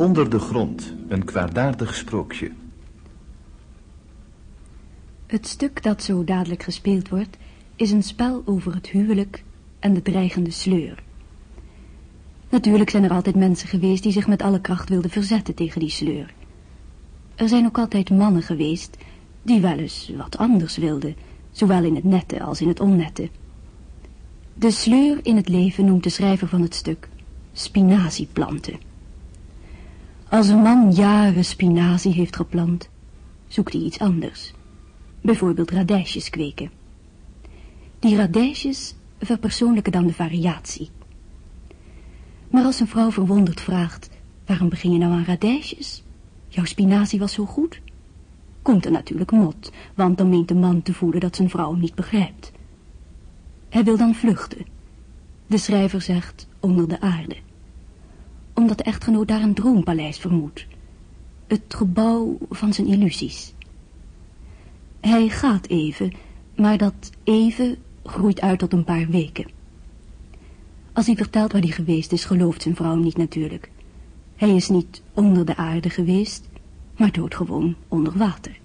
Onder de grond, een kwaadaardig sprookje. Het stuk dat zo dadelijk gespeeld wordt, is een spel over het huwelijk en de dreigende sleur. Natuurlijk zijn er altijd mensen geweest die zich met alle kracht wilden verzetten tegen die sleur. Er zijn ook altijd mannen geweest die wel eens wat anders wilden, zowel in het nette als in het onnette. De sleur in het leven noemt de schrijver van het stuk spinazieplanten. Als een man jaren spinazie heeft geplant, zoekt hij iets anders. Bijvoorbeeld radijsjes kweken. Die radijsjes verpersoonlijken dan de variatie. Maar als een vrouw verwonderd vraagt, waarom begin je nou aan radijsjes? Jouw spinazie was zo goed. Komt er natuurlijk mot, want dan meent de man te voelen dat zijn vrouw hem niet begrijpt. Hij wil dan vluchten. De schrijver zegt onder de aarde. Omdat de echtgenoot daar een droompaleis vermoedt. Het gebouw van zijn illusies. Hij gaat even, maar dat even groeit uit tot een paar weken. Als hij vertelt waar hij geweest is, gelooft zijn vrouw niet natuurlijk. Hij is niet onder de aarde geweest, maar doodgewoon onder water.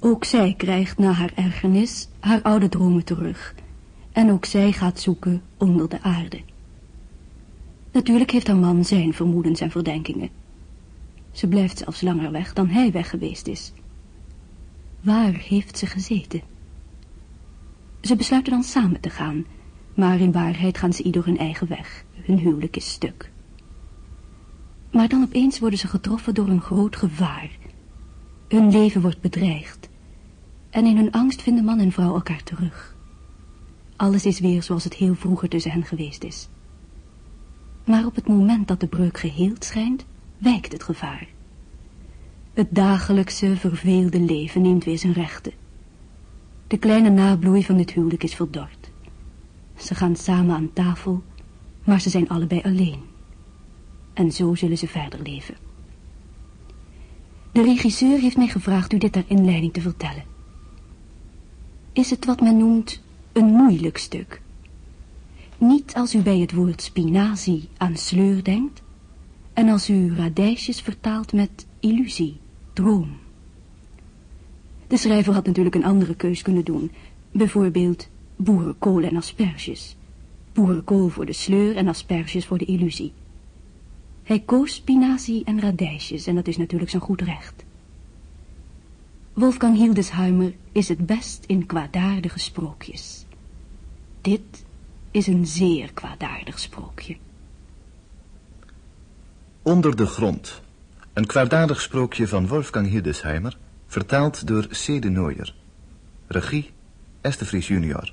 Ook zij krijgt na haar ergernis haar oude dromen terug. En ook zij gaat zoeken onder de aarde. Natuurlijk heeft haar man zijn vermoedens en verdenkingen. Ze blijft zelfs langer weg dan hij weg geweest is. Waar heeft ze gezeten? Ze besluiten dan samen te gaan, maar in waarheid gaan ze ieder hun eigen weg. Hun huwelijk is stuk. Maar dan opeens worden ze getroffen door een groot gevaar. Hun leven wordt bedreigd. En in hun angst vinden man en vrouw elkaar terug. Alles is weer zoals het heel vroeger tussen hen geweest is. Maar op het moment dat de breuk geheeld schijnt, wijkt het gevaar. Het dagelijkse, verveelde leven neemt weer zijn rechten. De kleine nabloei van dit huwelijk is verdord. Ze gaan samen aan tafel, maar ze zijn allebei alleen. En zo zullen ze verder leven. De regisseur heeft mij gevraagd u dit ter inleiding te vertellen. Is het wat men noemt een moeilijk stuk? Niet als u bij het woord spinazie aan sleur denkt, en als u radijsjes vertaalt met illusie, droom. De schrijver had natuurlijk een andere keus kunnen doen. Bijvoorbeeld boerenkool en asperges. Boerenkool voor de sleur en asperges voor de illusie. Hij koos spinazie en radijsjes en dat is natuurlijk zijn goed recht. Wolfgang Hildesheimer is het best in kwaadaardige sprookjes. Dit is een zeer kwaadaardig sprookje. Onder de grond. Een kwaadaardig sprookje van Wolfgang Hildesheimer, vertaald door C. de Nooier. Regie, Esther Vries junior.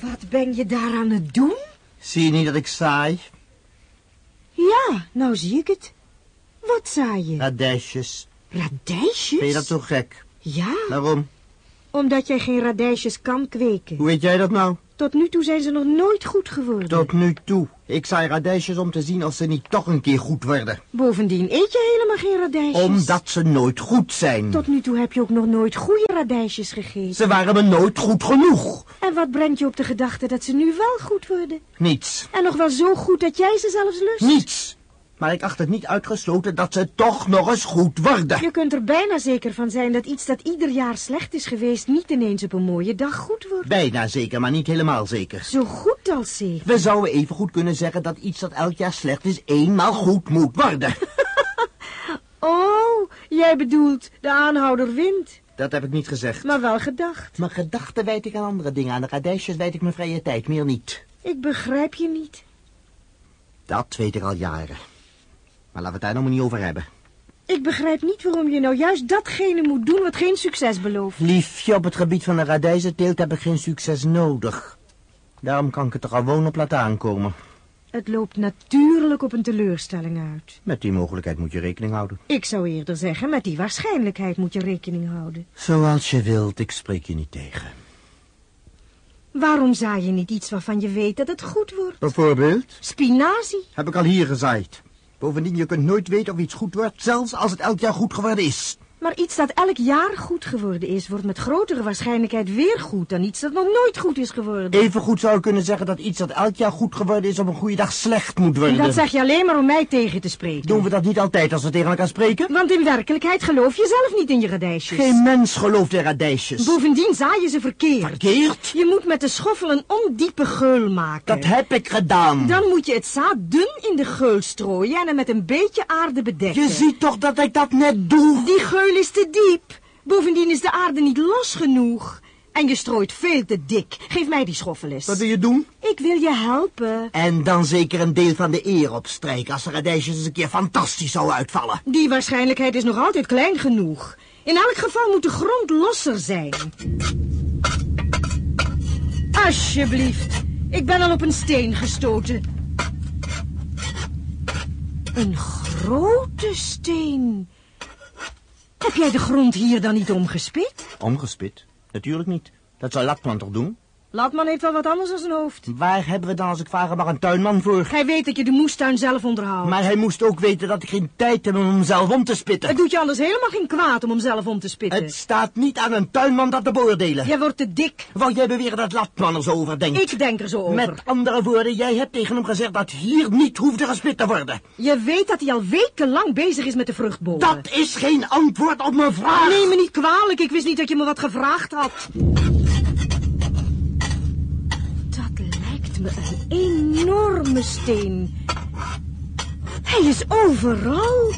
Wat ben je daar aan het doen? Zie je niet dat ik saai? Ja, nou zie ik het. Wat zaai je? Radijsjes. Radijsjes? Vind je dat zo gek? Ja, Waarom? omdat jij geen radijsjes kan kweken. Hoe weet jij dat nou? Tot nu toe zijn ze nog nooit goed geworden. Tot nu toe. Ik saai radijsjes om te zien of ze niet toch een keer goed worden. Bovendien eet je helemaal geen radijsjes. Omdat ze nooit goed zijn. Tot nu toe heb je ook nog nooit goede radijsjes gegeten. Ze waren me nooit goed genoeg. En wat brengt je op de gedachte dat ze nu wel goed worden? Niets. En nog wel zo goed dat jij ze zelfs lust? Niets. Maar ik acht het niet uitgesloten dat ze toch nog eens goed worden. Je kunt er bijna zeker van zijn dat iets dat ieder jaar slecht is geweest... niet ineens op een mooie dag goed wordt. Bijna zeker, maar niet helemaal zeker. Zo goed als zeker. We zouden even goed kunnen zeggen dat iets dat elk jaar slecht is... eenmaal goed moet worden. Oh, jij bedoelt de aanhouder wint. Dat heb ik niet gezegd. Maar wel gedacht. Mijn gedachten wijd ik aan andere dingen. Aan de radijsjes wijd ik mijn vrije tijd, meer niet. Ik begrijp je niet. Dat weet ik al jaren. Maar laten we het daar nog maar niet over hebben. Ik begrijp niet waarom je nou juist datgene moet doen wat geen succes belooft. Liefje, op het gebied van de radijzenteelt heb ik geen succes nodig. Daarom kan ik het er gewoon op laten aankomen. Het loopt natuurlijk op een teleurstelling uit. Met die mogelijkheid moet je rekening houden. Ik zou eerder zeggen, met die waarschijnlijkheid moet je rekening houden. Zoals je wilt, ik spreek je niet tegen. Waarom zaai je niet iets waarvan je weet dat het goed wordt? Bijvoorbeeld? Spinazie. Heb ik al hier gezaaid. Bovendien, je kunt nooit weten of iets goed wordt, zelfs als het elk jaar goed geworden is. Maar iets dat elk jaar goed geworden is, wordt met grotere waarschijnlijkheid weer goed dan iets dat nog nooit goed is geworden. Even goed zou je kunnen zeggen dat iets dat elk jaar goed geworden is op een goede dag slecht moet worden. Dat zeg je alleen maar om mij tegen te spreken. Doen we dat niet altijd als we tegen elkaar spreken? Want in werkelijkheid geloof je zelf niet in je radijsjes. Geen mens gelooft in radijsjes. Bovendien zaai je ze verkeerd. Verkeerd? Je moet met de schoffel een ondiepe geul maken. Dat heb ik gedaan. Dan moet je het zaad dun in de geul strooien en hem met een beetje aarde bedekken. Je ziet toch dat ik dat net doe? Die geul is te diep. Bovendien is de aarde niet los genoeg. En je strooit veel te dik. Geef mij die schoffel eens. Wat wil je doen? Ik wil je helpen. En dan zeker een deel van de eer opstrijken als de radijsjes eens een keer fantastisch zou uitvallen. Die waarschijnlijkheid is nog altijd klein genoeg. In elk geval moet de grond losser zijn. Alsjeblieft. Ik ben al op een steen gestoten. Een grote steen. Heb jij de grond hier dan niet omgespit? Omgespit? Natuurlijk niet. Dat zou Latman toch doen? Latman heeft wel wat anders als een hoofd. Waar hebben we dan als ik vragen mag een tuinman voor? Hij weet dat je de moestuin zelf onderhoudt. Maar hij moest ook weten dat ik geen tijd heb om hem zelf om te spitten. Het doet je anders helemaal geen kwaad om hem zelf om te spitten. Het staat niet aan een tuinman dat te beoordelen. Jij wordt te dik. Wou jij beweren dat Latman er zo over denkt? Ik denk er zo over. Met andere woorden, jij hebt tegen hem gezegd dat hier niet hoefde gespit te worden. Je weet dat hij al wekenlang bezig is met de vruchtbomen. Dat is geen antwoord op mijn vraag. Neem me niet kwalijk, ik wist niet dat je me wat gevraagd had. Dat lijkt me een enorme steen. Hij is overal.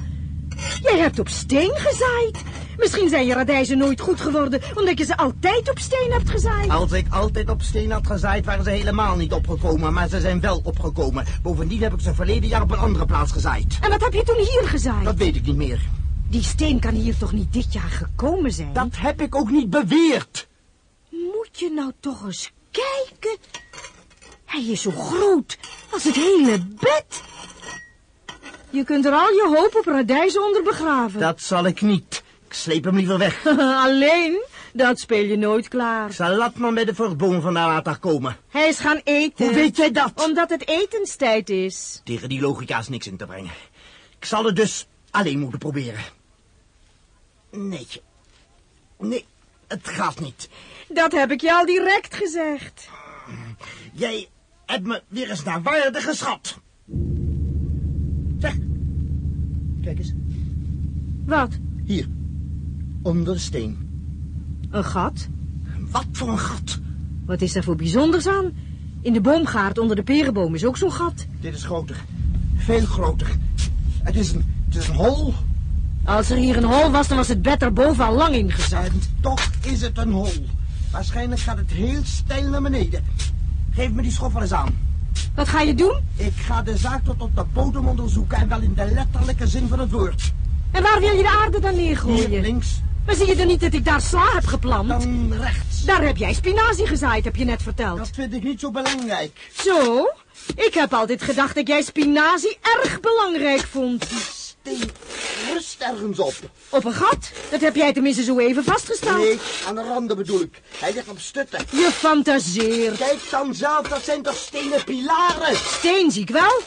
Jij hebt op steen gezaaid. Misschien zijn je radijzen nooit goed geworden, omdat je ze altijd op steen hebt gezaaid. Als ik altijd op steen had gezaaid, waren ze helemaal niet opgekomen, maar ze zijn wel opgekomen. Bovendien heb ik ze verleden jaar op een andere plaats gezaaid. En wat heb je toen hier gezaaid? Dat weet ik niet meer. Die steen kan hier toch niet dit jaar gekomen zijn? Dat heb ik ook niet beweerd. Moet je nou toch eens kijken? Hij is zo groot als het hele bed. Je kunt er al je hoop op radijzen onder begraven. Dat zal ik niet. Ik sleep hem liever weg. Alleen? Dat speel je nooit klaar. Ik zal Latman bij de vruchtboom vandaan laten komen. Hij is gaan eten. Hoe weet jij dat? Omdat het etenstijd is. Tegen die logica is niks in te brengen. Ik zal het dus alleen moeten proberen. Nee. Nee, het gaat niet. Dat heb ik je al direct gezegd. Jij hebt me weer eens naar waarde geschat. Zeg. Kijk eens. Wat? Hier. Onder de steen. Een gat? Wat voor een gat. Wat is daar voor bijzonders aan? In de boomgaard onder de perenboom is ook zo'n gat. Dit is groter. Veel groter. Het is een, het is een hol. Als er hier een hol was, dan was het bed erboven al lang ingezakt. En toch is het een hol. Waarschijnlijk gaat het heel steil naar beneden. Geef me die schoffel eens aan. Wat ga je doen? Ik ga de zaak tot op de bodem onderzoeken en wel in de letterlijke zin van het woord. En waar wil je de aarde dan Hier neergooien? links, Maar zie je dan niet dat ik daar sla heb geplant? dan rechts. Daar heb jij spinazie gezaaid, heb je net verteld. Dat vind ik niet zo belangrijk. Zo? Ik heb altijd gedacht dat jij spinazie erg belangrijk vond. Steen rust ergens op. Op een gat? Dat heb jij tenminste zo even vastgesteld. Nee, aan de randen bedoel ik. Hij ligt op stutten. Je fantaseert. Kijk dan zelf, dat zijn toch stenen pilaren? Steen zie ik wel,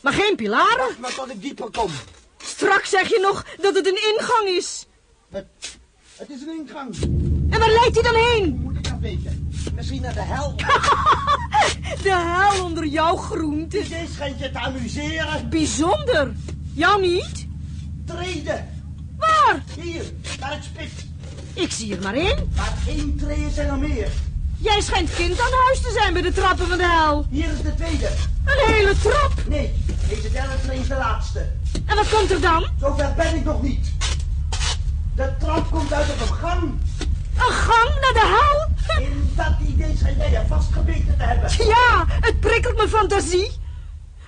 maar geen pilaren. Maar tot ik dieper kom. Straks zeg je nog dat het een ingang is. Het, het is een ingang. En waar leidt hij dan heen? Moet ik dat weten? Misschien naar de hel. De hel onder jouw groente. Dit schijnt je te amuseren. Bijzonder. Jou niet? Treden. Waar? Hier, naar het spit. Ik zie er maar één. Maar één tree zijn er meer. Jij schijnt kind aan huis te zijn bij de trappen van de hel. Hier is de tweede. Een hele trap. Nee, deze derde tree is de laatste. En wat komt er dan? Zover ben ik nog niet. De trap komt uit op een gang. Een gang naar de hel? In dat idee schijnt jij je vastgebeten te hebben. Ja, het prikkelt mijn fantasie.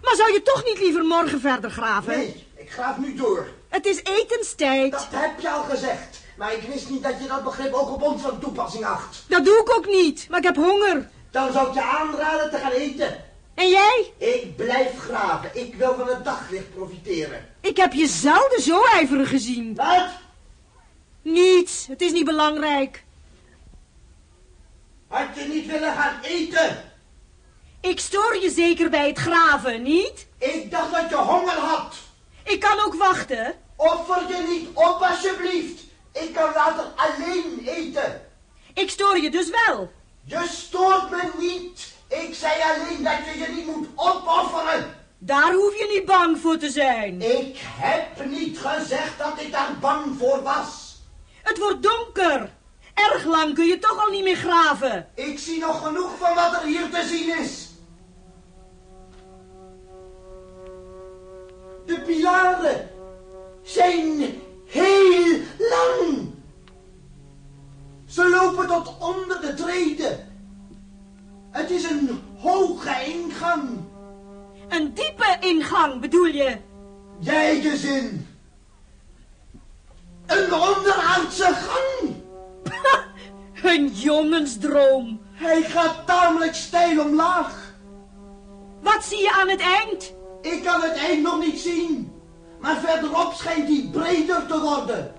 Maar zou je toch niet liever morgen verder graven? Nee, ik graaf nu door. Het is etenstijd. Dat heb je al gezegd. Maar ik wist niet dat je dat begrip ook op ons van toepassing acht. Dat doe ik ook niet, maar ik heb honger. Dan zou ik je aanraden te gaan eten. En jij? Ik blijf graven. Ik wil van het daglicht profiteren. Ik heb je zelden zo ijverig gezien. Wat? Niets, het is niet belangrijk. Had je niet willen gaan eten? Ik stoor je zeker bij het graven, niet? Ik dacht dat je honger had. Ik kan ook wachten. Offer je niet op, alsjeblieft. Ik kan later alleen eten. Ik stoor je dus wel. Je stoort me niet. Ik zei alleen dat je je niet moet opofferen. Daar hoef je niet bang voor te zijn. Ik heb niet gezegd dat ik daar bang voor was. Het wordt donker. Erg lang kun je toch al niet meer graven. Ik zie nog genoeg van wat er hier te zien is. De pilaren zijn heel lang. Ze lopen tot onder de treden. Het is een hoge ingang. Een diepe ingang bedoel je? Jij de zin. Een onderaardse gang. Een jongensdroom. Hij gaat tamelijk steil omlaag. Wat zie je aan het eind? Ik kan het eind nog niet zien. Maar verderop schijnt hij breder te worden.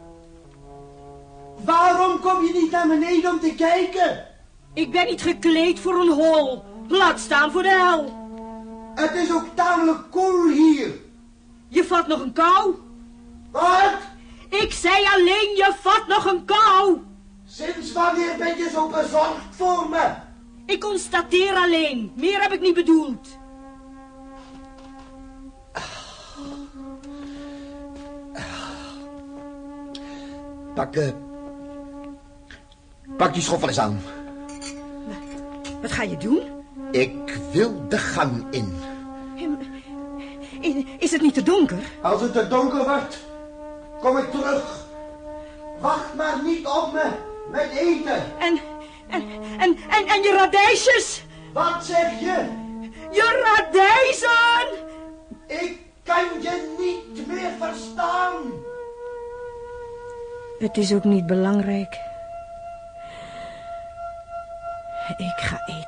Waarom kom je niet naar beneden om te kijken? Ik ben niet gekleed voor een hol. Laat staan voor de hel. Het is ook tamelijk koel hier. Je vat nog een kou? Wat? Ik zei alleen, je vat nog een kou. Sinds wanneer ben je zo bezorgd voor me? Ik constateer alleen. Meer heb ik niet bedoeld. Pak, eh, pak die schoffel eens aan. Wat ga je doen? Ik wil de gang in. Is het niet te donker? Als het te donker wordt, kom ik terug. Wacht maar niet op me met eten. En, en, en, en, en je radijsjes? Wat zeg je? Je radijzen! Ik kan je niet meer verstaan. Het is ook niet belangrijk. Ik ga eten.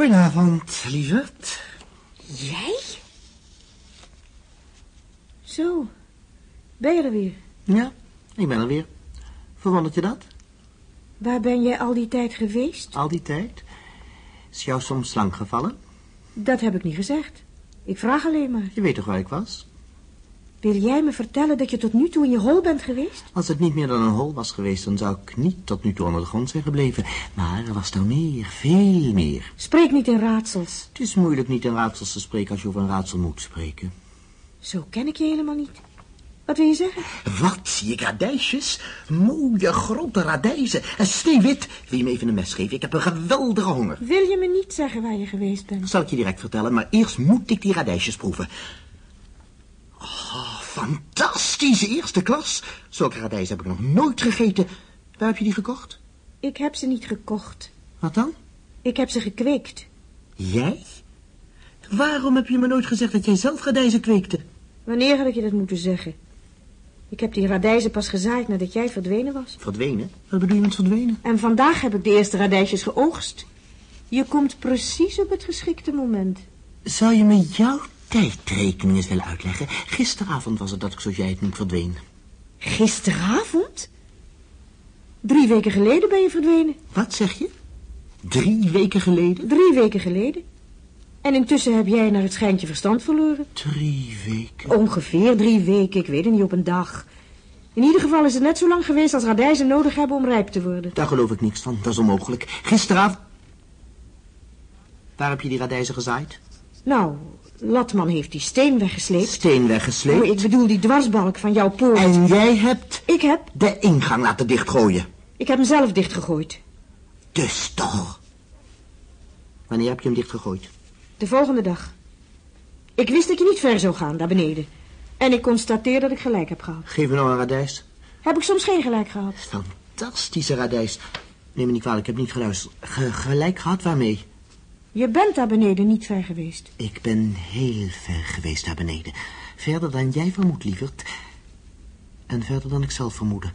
Goedenavond, lieverd. Jij? Zo, ben je er weer? Ja, ik ben er weer. Verwondert je dat? Waar ben jij al die tijd geweest? Al die tijd? Is jou soms lang gevallen? Dat heb ik niet gezegd. Ik vraag alleen maar. Je weet toch waar ik was? Wil jij me vertellen dat je tot nu toe in je hol bent geweest? Als het niet meer dan een hol was geweest, dan zou ik niet tot nu toe onder de grond zijn gebleven. Maar er was er meer, veel meer. Spreek niet in raadsels. Het is moeilijk niet in raadsels te spreken als je over een raadsel moet spreken. Zo ken ik je helemaal niet. Wat wil je zeggen? Wat zie ik radijsjes? Mooie grote radijzen. En sneeuwwit. Wil je me even een mes geven? Ik heb een geweldige honger. Wil je me niet zeggen waar je geweest bent? Dat zal ik je direct vertellen, maar eerst moet ik die radijsjes proeven. Oh, fantastisch, eerste klas. Zulke radijzen heb ik nog nooit gegeten. Waar heb je die gekocht? Ik heb ze niet gekocht. Wat dan? Ik heb ze gekweekt. Jij? Waarom heb je me nooit gezegd dat jij zelf radijzen kweekte? Wanneer had ik je dat moeten zeggen? Ik heb die radijzen pas gezaaid nadat jij verdwenen was. Verdwenen? Wat bedoel je met verdwenen? En vandaag heb ik de eerste radijsjes geoogst. Je komt precies op het geschikte moment. Zou je me jouw tijdrekening eens willen uitleggen? Gisteravond was het dat ik zoals jij het noemt verdween. Gisteravond? Drie weken geleden ben je verdwenen. Wat zeg je? Drie weken geleden? Drie weken geleden. En intussen heb jij naar het schijntje verstand verloren. Drie weken. Ongeveer drie weken, ik weet het niet op een dag. In ieder geval is het net zo lang geweest als radijzen nodig hebben om rijp te worden. Daar geloof ik niks van, dat is onmogelijk. Gisteravond... Waar heb je die radijzen gezaaid? Nou, Latman heeft die steen weggesleept. Steen weggesleept. Oh, ik bedoel die dwarsbalk van jouw poort. En jij hebt Ik heb... de ingang laten dichtgooien. Ik heb hem zelf dichtgegooid. Dus toch. Wanneer heb je hem dichtgegooid? De volgende dag. Ik wist dat je niet ver zou gaan, daar beneden. En ik constateer dat ik gelijk heb gehad. Geef me nog een radijs. Heb ik soms geen gelijk gehad? Fantastische radijs. Neem me niet kwalijk, ik heb niet geluisterd. Ge- gelijk gehad waarmee? Je bent daar beneden niet ver geweest. Ik ben heel ver geweest daar beneden. Verder dan jij vermoedt, lieverd. En verder dan ik zelf vermoedde.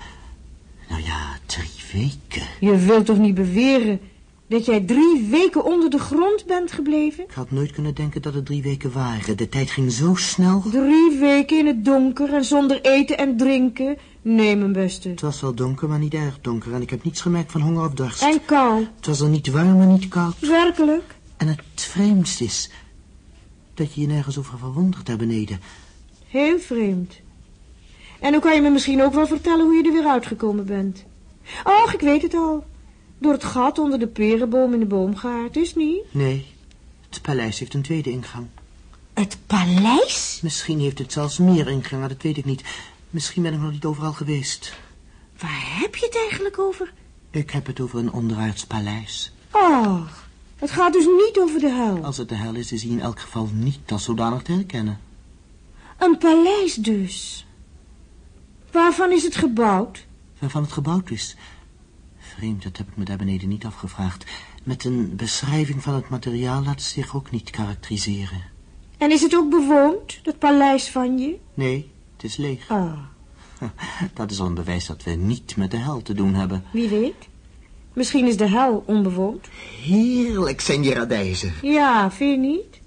Nou ja, drie weken. Je wilt toch niet beweren dat jij drie weken onder de grond bent gebleven? Ik had nooit kunnen denken dat het drie weken waren. De tijd ging zo snel. Drie weken in het donker en zonder eten en drinken. Nee, mijn beste. Het was wel donker, maar niet erg donker. En ik heb niets gemerkt van honger of dorst. En kou. Het was er niet warm en niet koud. Werkelijk? En het vreemdste is dat je je nergens over verwondert daar beneden. Heel vreemd. En dan kan je me misschien ook wel vertellen hoe je er weer uitgekomen bent. Och, ik weet het al. Door het gat onder de perenboom in de boomgaard, is niet? Nee, het paleis heeft een tweede ingang. Het paleis? Misschien heeft het zelfs meer ingangen, dat weet ik niet. Misschien ben ik nog niet overal geweest. Waar heb je het eigenlijk over? Ik heb het over een onderaards paleis. Oh, het gaat dus niet over de hel. Als het de hel is, is hij in elk geval niet als zodanig te herkennen. Een paleis dus. Waarvan is het gebouwd? Waarvan het gebouwd is. Vreemd, dat heb ik me daar beneden niet afgevraagd. Met een beschrijving van het materiaal laat het zich ook niet karakteriseren. En is het ook bewoond, dat paleis van je? Nee, het is leeg. Ah, Dat is al een bewijs dat we niet met de hel te doen hebben. wie weet. Misschien is de hel onbewoond. Heerlijk zijn die radijzen. Ja, vind je niet?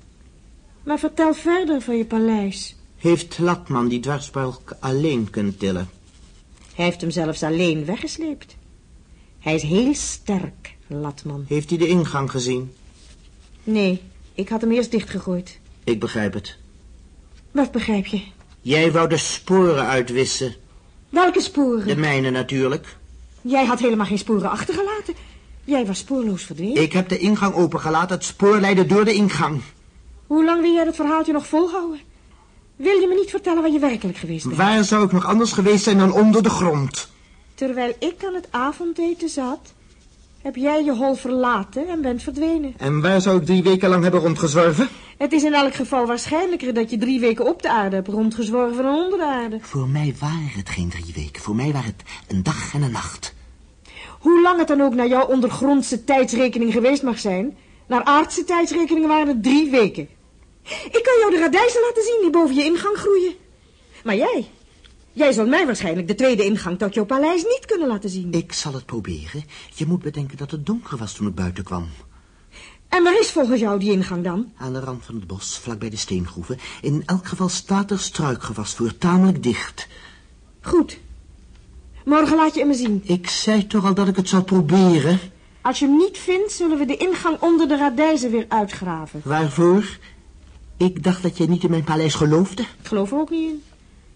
Maar vertel verder van je paleis. Heeft Latman die dwarsbalk alleen kunnen tillen? Hij heeft hem zelfs alleen weggesleept. Hij is heel sterk, Latman. Heeft hij de ingang gezien? Nee, ik had hem eerst dichtgegooid. Ik begrijp het. Wat begrijp je? Jij wou de sporen uitwissen. Welke sporen? De mijne natuurlijk. Jij had helemaal geen sporen achtergelaten. Jij was spoorloos verdwenen. Ik heb de ingang opengelaten. Het spoor leidde door de ingang. Hoe lang wil jij dat verhaaltje nog volhouden? Wil je me niet vertellen waar je werkelijk geweest bent? Waar zou ik nog anders geweest zijn dan onder de grond? Terwijl ik aan het avondeten zat, heb jij je hol verlaten en bent verdwenen. En waar zou ik drie weken lang hebben rondgezworven? Het is in elk geval waarschijnlijker dat je drie weken op de aarde hebt rondgezworven dan onder de aarde. Voor mij waren het geen drie weken. Voor mij waren het een dag en een nacht. Hoe lang het dan ook naar jouw ondergrondse tijdsrekening geweest mag zijn, naar aardse tijdsrekeningen waren het drie weken. Ik kan jou de radijzen laten zien die boven je ingang groeien. Maar jij, jij zal mij waarschijnlijk de tweede ingang tot jouw paleis niet kunnen laten zien. Ik zal het proberen. Je moet bedenken dat het donker was toen ik buiten kwam. En waar is volgens jou die ingang dan? Aan de rand van het bos, vlakbij de steengroeven. In elk geval staat er struikgewas voor, tamelijk dicht. Goed. Morgen laat je hem zien. Ik zei toch al dat ik het zou proberen. Als je hem niet vindt, zullen we de ingang onder de radijzen weer uitgraven. Waarvoor? Ik dacht dat je niet in mijn paleis geloofde. Ik geloof er ook niet in.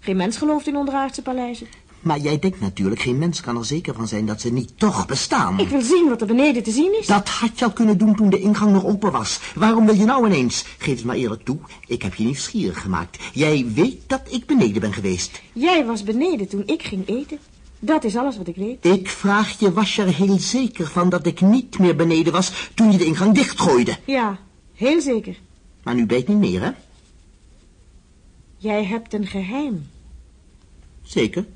Geen mens gelooft in onderaardse paleizen. Maar jij denkt natuurlijk, geen mens kan er zeker van zijn dat ze niet toch bestaan. Ik wil zien wat er beneden te zien is. Dat had je al kunnen doen toen de ingang nog open was. Waarom wil je nou ineens? Geef het maar eerlijk toe, ik heb je nieuwsgierig gemaakt. Jij weet dat ik beneden ben geweest. Jij was beneden toen ik ging eten. Dat is alles wat ik weet. Ik vraag je, was je er heel zeker van dat ik niet meer beneden was toen je de ingang dichtgooide? Ja, heel zeker. Maar nu weet niet meer, hè? Jij hebt een geheim. Zeker,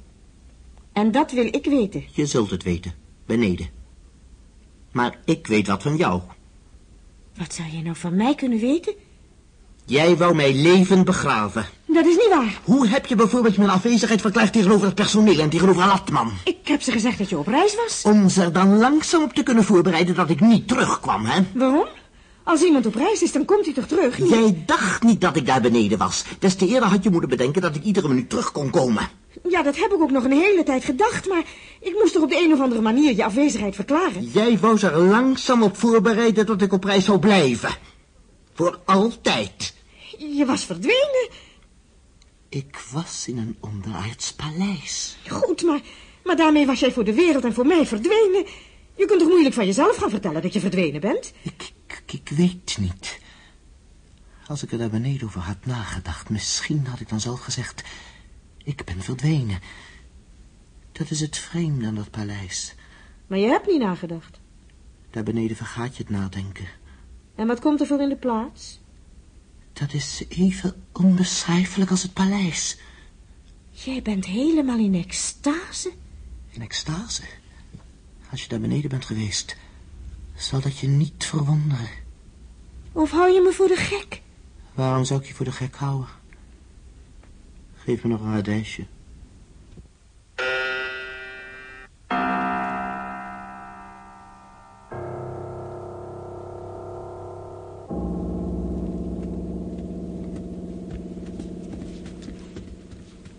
En dat wil ik weten. je zult het weten. Beneden. Maar ik weet wat van jou. Wat zou je nou van mij kunnen weten? Jij wou mij levend begraven. Dat is niet waar. Hoe heb je bijvoorbeeld mijn afwezigheid verklaard tegenover het personeel en tegenover Latman? Ik heb ze gezegd dat je op reis was. Om ze er dan langzaam op te kunnen voorbereiden dat ik niet terugkwam, hè? Waarom? Als iemand op reis is, dan komt hij toch terug? Jij dacht niet dat ik daar beneden was. Des te eerder had je moeten bedenken dat ik iedere minuut terug kon komen. Ja, dat heb ik ook nog een hele tijd gedacht, maar ik moest toch op de een of andere manier je afwezigheid verklaren. Jij wou ze er langzaam op voorbereiden dat ik op reis zou blijven. Voor altijd. Je was verdwenen. Ik was in een onderaards paleis. Goed, maar, maar daarmee was jij voor de wereld en voor mij verdwenen. Je kunt toch moeilijk van jezelf gaan vertellen dat je verdwenen bent? Ik, ik, ik weet niet. Als ik er daar beneden over had nagedacht, misschien had ik dan zelf gezegd... Ik ben verdwenen. Dat is het vreemde aan dat paleis. Maar je hebt niet nagedacht. Daar beneden vergaat je het nadenken. En wat komt er voor in de plaats? Dat is even onbeschrijfelijk als het paleis. Jij bent helemaal in extase. In extase. Als je daar beneden bent geweest, zal dat je niet verwonderen. Of hou je me voor de gek? Waarom zou ik je voor de gek houden? Geef me nog een radijsje.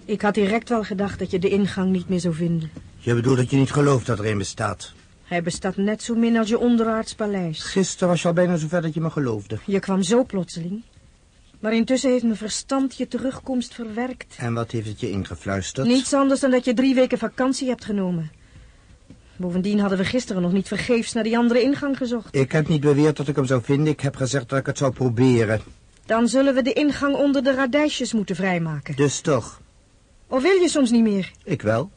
Ik had direct wel gedacht dat je de ingang niet meer zou vinden. Je bedoelt dat je niet gelooft dat er een bestaat. Hij bestaat net zo min als je onderaards paleis. Gisteren was je al bijna zover dat je me geloofde. Je kwam zo plotseling. Maar intussen heeft mijn verstand je terugkomst verwerkt. En wat heeft het je ingefluisterd? Niets anders dan dat je drie weken vakantie hebt genomen. Bovendien hadden we gisteren nog niet vergeefs naar die andere ingang gezocht. Ik heb niet beweerd dat ik hem zou vinden. Ik heb gezegd dat ik het zou proberen. Dan zullen we de ingang onder de radijsjes moeten vrijmaken. Dus toch, Of wil je soms niet meer? ik wel.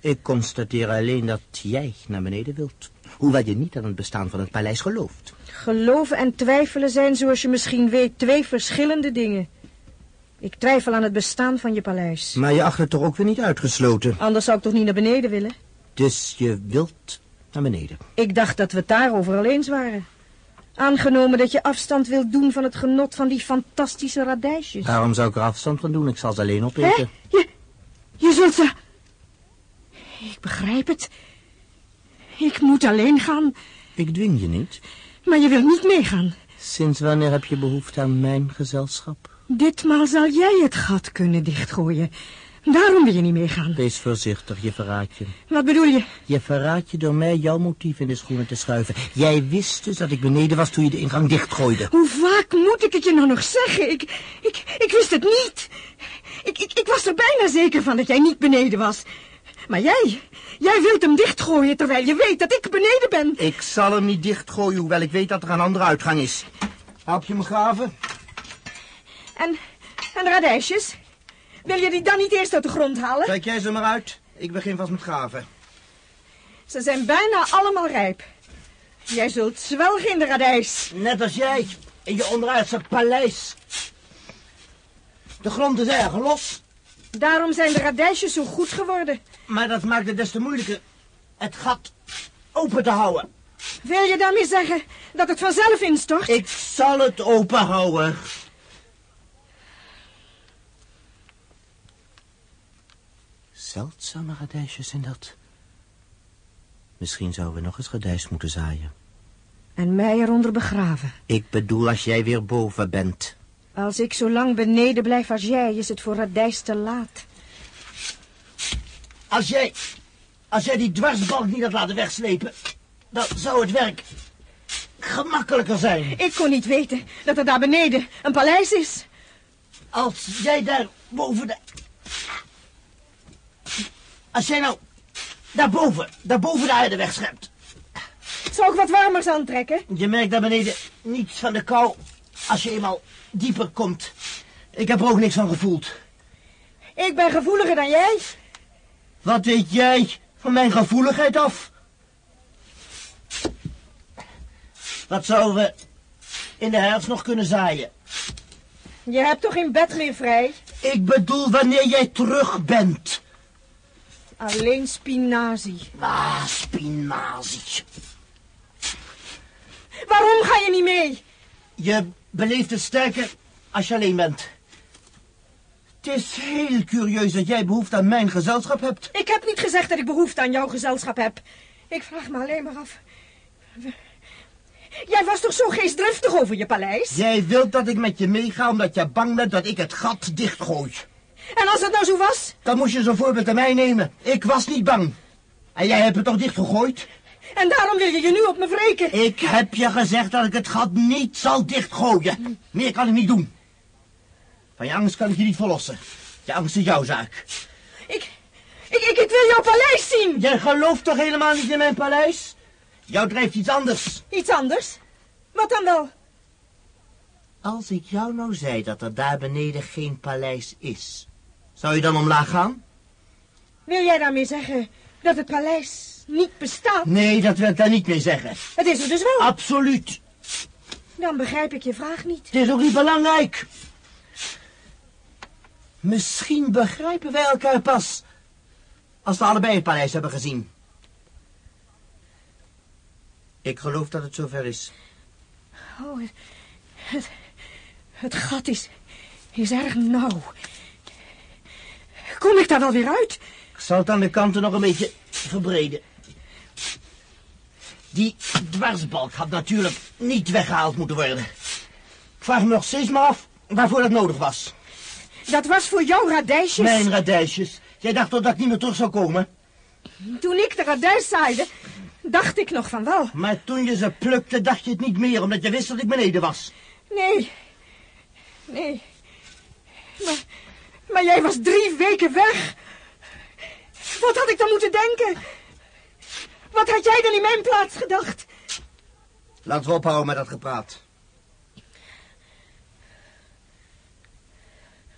Ik constateer alleen dat jij naar beneden wilt. Hoewel je niet aan het bestaan van het paleis gelooft. Geloven en twijfelen zijn, zoals je misschien weet, twee verschillende dingen. Ik twijfel aan het bestaan van je paleis. Maar je acht het toch ook weer niet uitgesloten. Anders zou ik toch niet naar beneden willen? Dus je wilt naar beneden. Ik dacht dat we het daarover al eens waren. Aangenomen dat je afstand wilt doen van het genot van die fantastische radijsjes. Waarom zou ik er afstand van doen? Ik zal ze alleen Hè? opeten. Je, je zult ze... Ik begrijp het. Ik moet alleen gaan, Ik dwing je niet. maar je wilt niet meegaan. Sinds wanneer heb je behoefte aan mijn gezelschap? Ditmaal zal jij het gat kunnen dichtgooien. Daarom wil je niet meegaan. Wees voorzichtig, je verraadt je. Wat bedoel je? Je verraadt je door mij jouw motief in de schoenen te schuiven. Jij wist dus dat ik beneden was toen je de ingang dichtgooide. Hoe vaak moet ik het je nou nog zeggen? Ik, ik, ik wist het niet. Ik, ik, ik was er bijna zeker van dat jij niet beneden was. Maar jij, jij wilt hem dichtgooien terwijl je weet dat ik beneden ben. Ik zal hem niet dichtgooien, hoewel ik weet dat er een andere uitgang is. Help je me graven? En, en de radijsjes? Wil je die dan niet eerst uit de grond halen? Kijk jij ze maar uit. Ik begin vast met graven. Ze zijn bijna allemaal rijp. Jij zult zwelgen in de radijs. Net als jij, in je onderaardse paleis. De grond is erg los, Daarom zijn de radijsjes zo goed geworden. maar dat maakt het des te moeilijker het gat open te houden. Wil je daarmee zeggen dat het vanzelf instort? Ik zal het open houden. Zeldzame radijsjes zijn dat. Misschien zouden we nog eens radijs moeten zaaien. En mij eronder begraven. Ik bedoel als jij weer boven bent. Als ik zo lang beneden blijf als jij, is het voor radijs te laat. Als jij, als jij die dwarsbalk niet had laten wegslepen, dan zou het werk gemakkelijker zijn. Ik kon niet weten dat er daar beneden een paleis is. Als jij daar boven de... Als jij nou daarboven, daarboven de aarde wegschept. Zou ik wat warmers aantrekken? Je merkt daar beneden niets van de kou als je eenmaal dieper komt. Ik heb er ook niks van gevoeld. Ik ben gevoeliger dan jij. Wat weet jij van mijn gevoeligheid af? Wat zouden we in de herfst nog kunnen zaaien? Je hebt toch geen bed meer vrij? Ik bedoel wanneer jij terug bent. Alleen spinazie. Ah, spinazie. Waarom ga je niet mee? Je beleeft het sterker als je alleen bent. Het is heel curieus dat jij behoefte aan mijn gezelschap hebt. Ik heb niet gezegd dat ik behoefte aan jouw gezelschap heb. Ik vraag me alleen maar af. Jij was toch zo geestdriftig over je paleis? Jij wilt dat ik met je meega omdat je bang bent dat ik het gat dichtgooi. En als dat nou zo was? Dan moest je zo'n voorbeeld aan mij nemen. Ik was niet bang. En jij hebt het toch dichtgegooid? En daarom wil je je nu op me wreken? Ik heb je gezegd dat ik het gat niet zal dichtgooien. Meer kan ik niet doen. Van je angst kan ik je niet verlossen. Je angst is jouw zaak. Ik, ik, ik, ik wil jouw paleis zien. Jij gelooft toch helemaal niet in mijn paleis? Jou drijft iets anders. Iets anders? Wat dan wel? Als ik jou nou zei dat er daar beneden geen paleis is, zou je dan omlaag gaan? Wil jij daarmee zeggen dat het paleis niet bestaat? Nee, dat wil ik daar niet mee zeggen. Het is er dus wel. Absoluut. Dan begrijp ik je vraag niet. Het is ook niet belangrijk. Misschien begrijpen wij elkaar pas als we allebei het paleis hebben gezien. Ik geloof dat het zover is. Oh, Het, het gat is, is erg nauw. Kom ik daar wel weer uit? Ik zal het aan de kanten nog een beetje verbreden. Die dwarsbalk had natuurlijk niet weggehaald moeten worden. Ik vraag me nog steeds maar af waarvoor dat nodig was. Dat was voor jouw radijsjes. Mijn radijsjes. Jij dacht toch dat ik niet meer terug zou komen? Toen ik de radijs zaaide, dacht ik nog van wel. Maar toen je ze plukte, dacht je het niet meer, omdat je wist dat ik beneden was. Nee. Nee. Maar, maar jij was drie weken weg. Wat had ik dan moeten denken? Wat had jij dan in mijn plaats gedacht? Laten we ophouden met dat gepraat.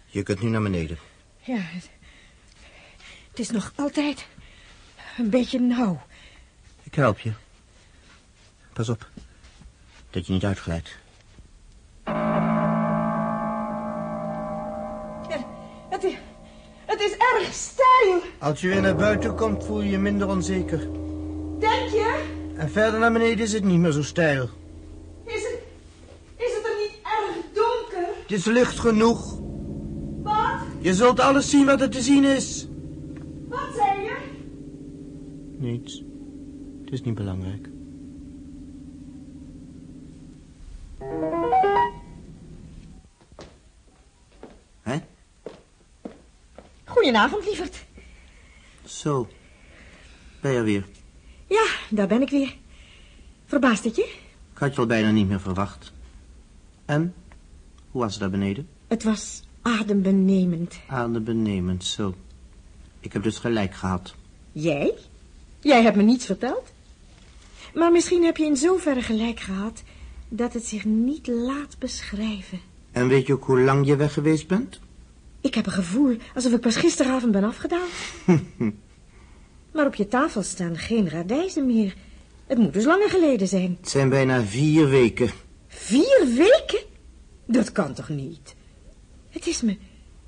Je kunt nu naar beneden. Ja, het, het is nog altijd een beetje nauw. Ik help je. Pas op. Dat je niet uitglijdt. Is erg steil. Als je weer naar buiten komt, voel je je minder onzeker. Denk je? En verder naar beneden is het niet meer zo steil. Is het, is het er niet erg donker? Het is licht genoeg. Wat? Je zult alles zien wat er te zien is. Wat zei je? Niets. Het is niet belangrijk. Goedenavond, lieverd. Zo. Ben je er weer? Ja, daar ben ik weer. Verbaast het je? Ik had je al bijna niet meer verwacht. En? Hoe was het daar beneden? Het was adembenemend. Adembenemend, zo. Ik heb dus gelijk gehad. Jij? Jij hebt me niets verteld. Maar misschien heb je in zoverre gelijk gehad dat het zich niet laat beschrijven. En weet je ook hoe lang je weg geweest bent? Ik heb een gevoel alsof ik pas gisteravond ben afgedaald. maar op je tafel staan geen radijzen meer. Het moet dus langer geleden zijn. Het zijn bijna vier weken. Vier weken? Dat kan toch niet? Het is me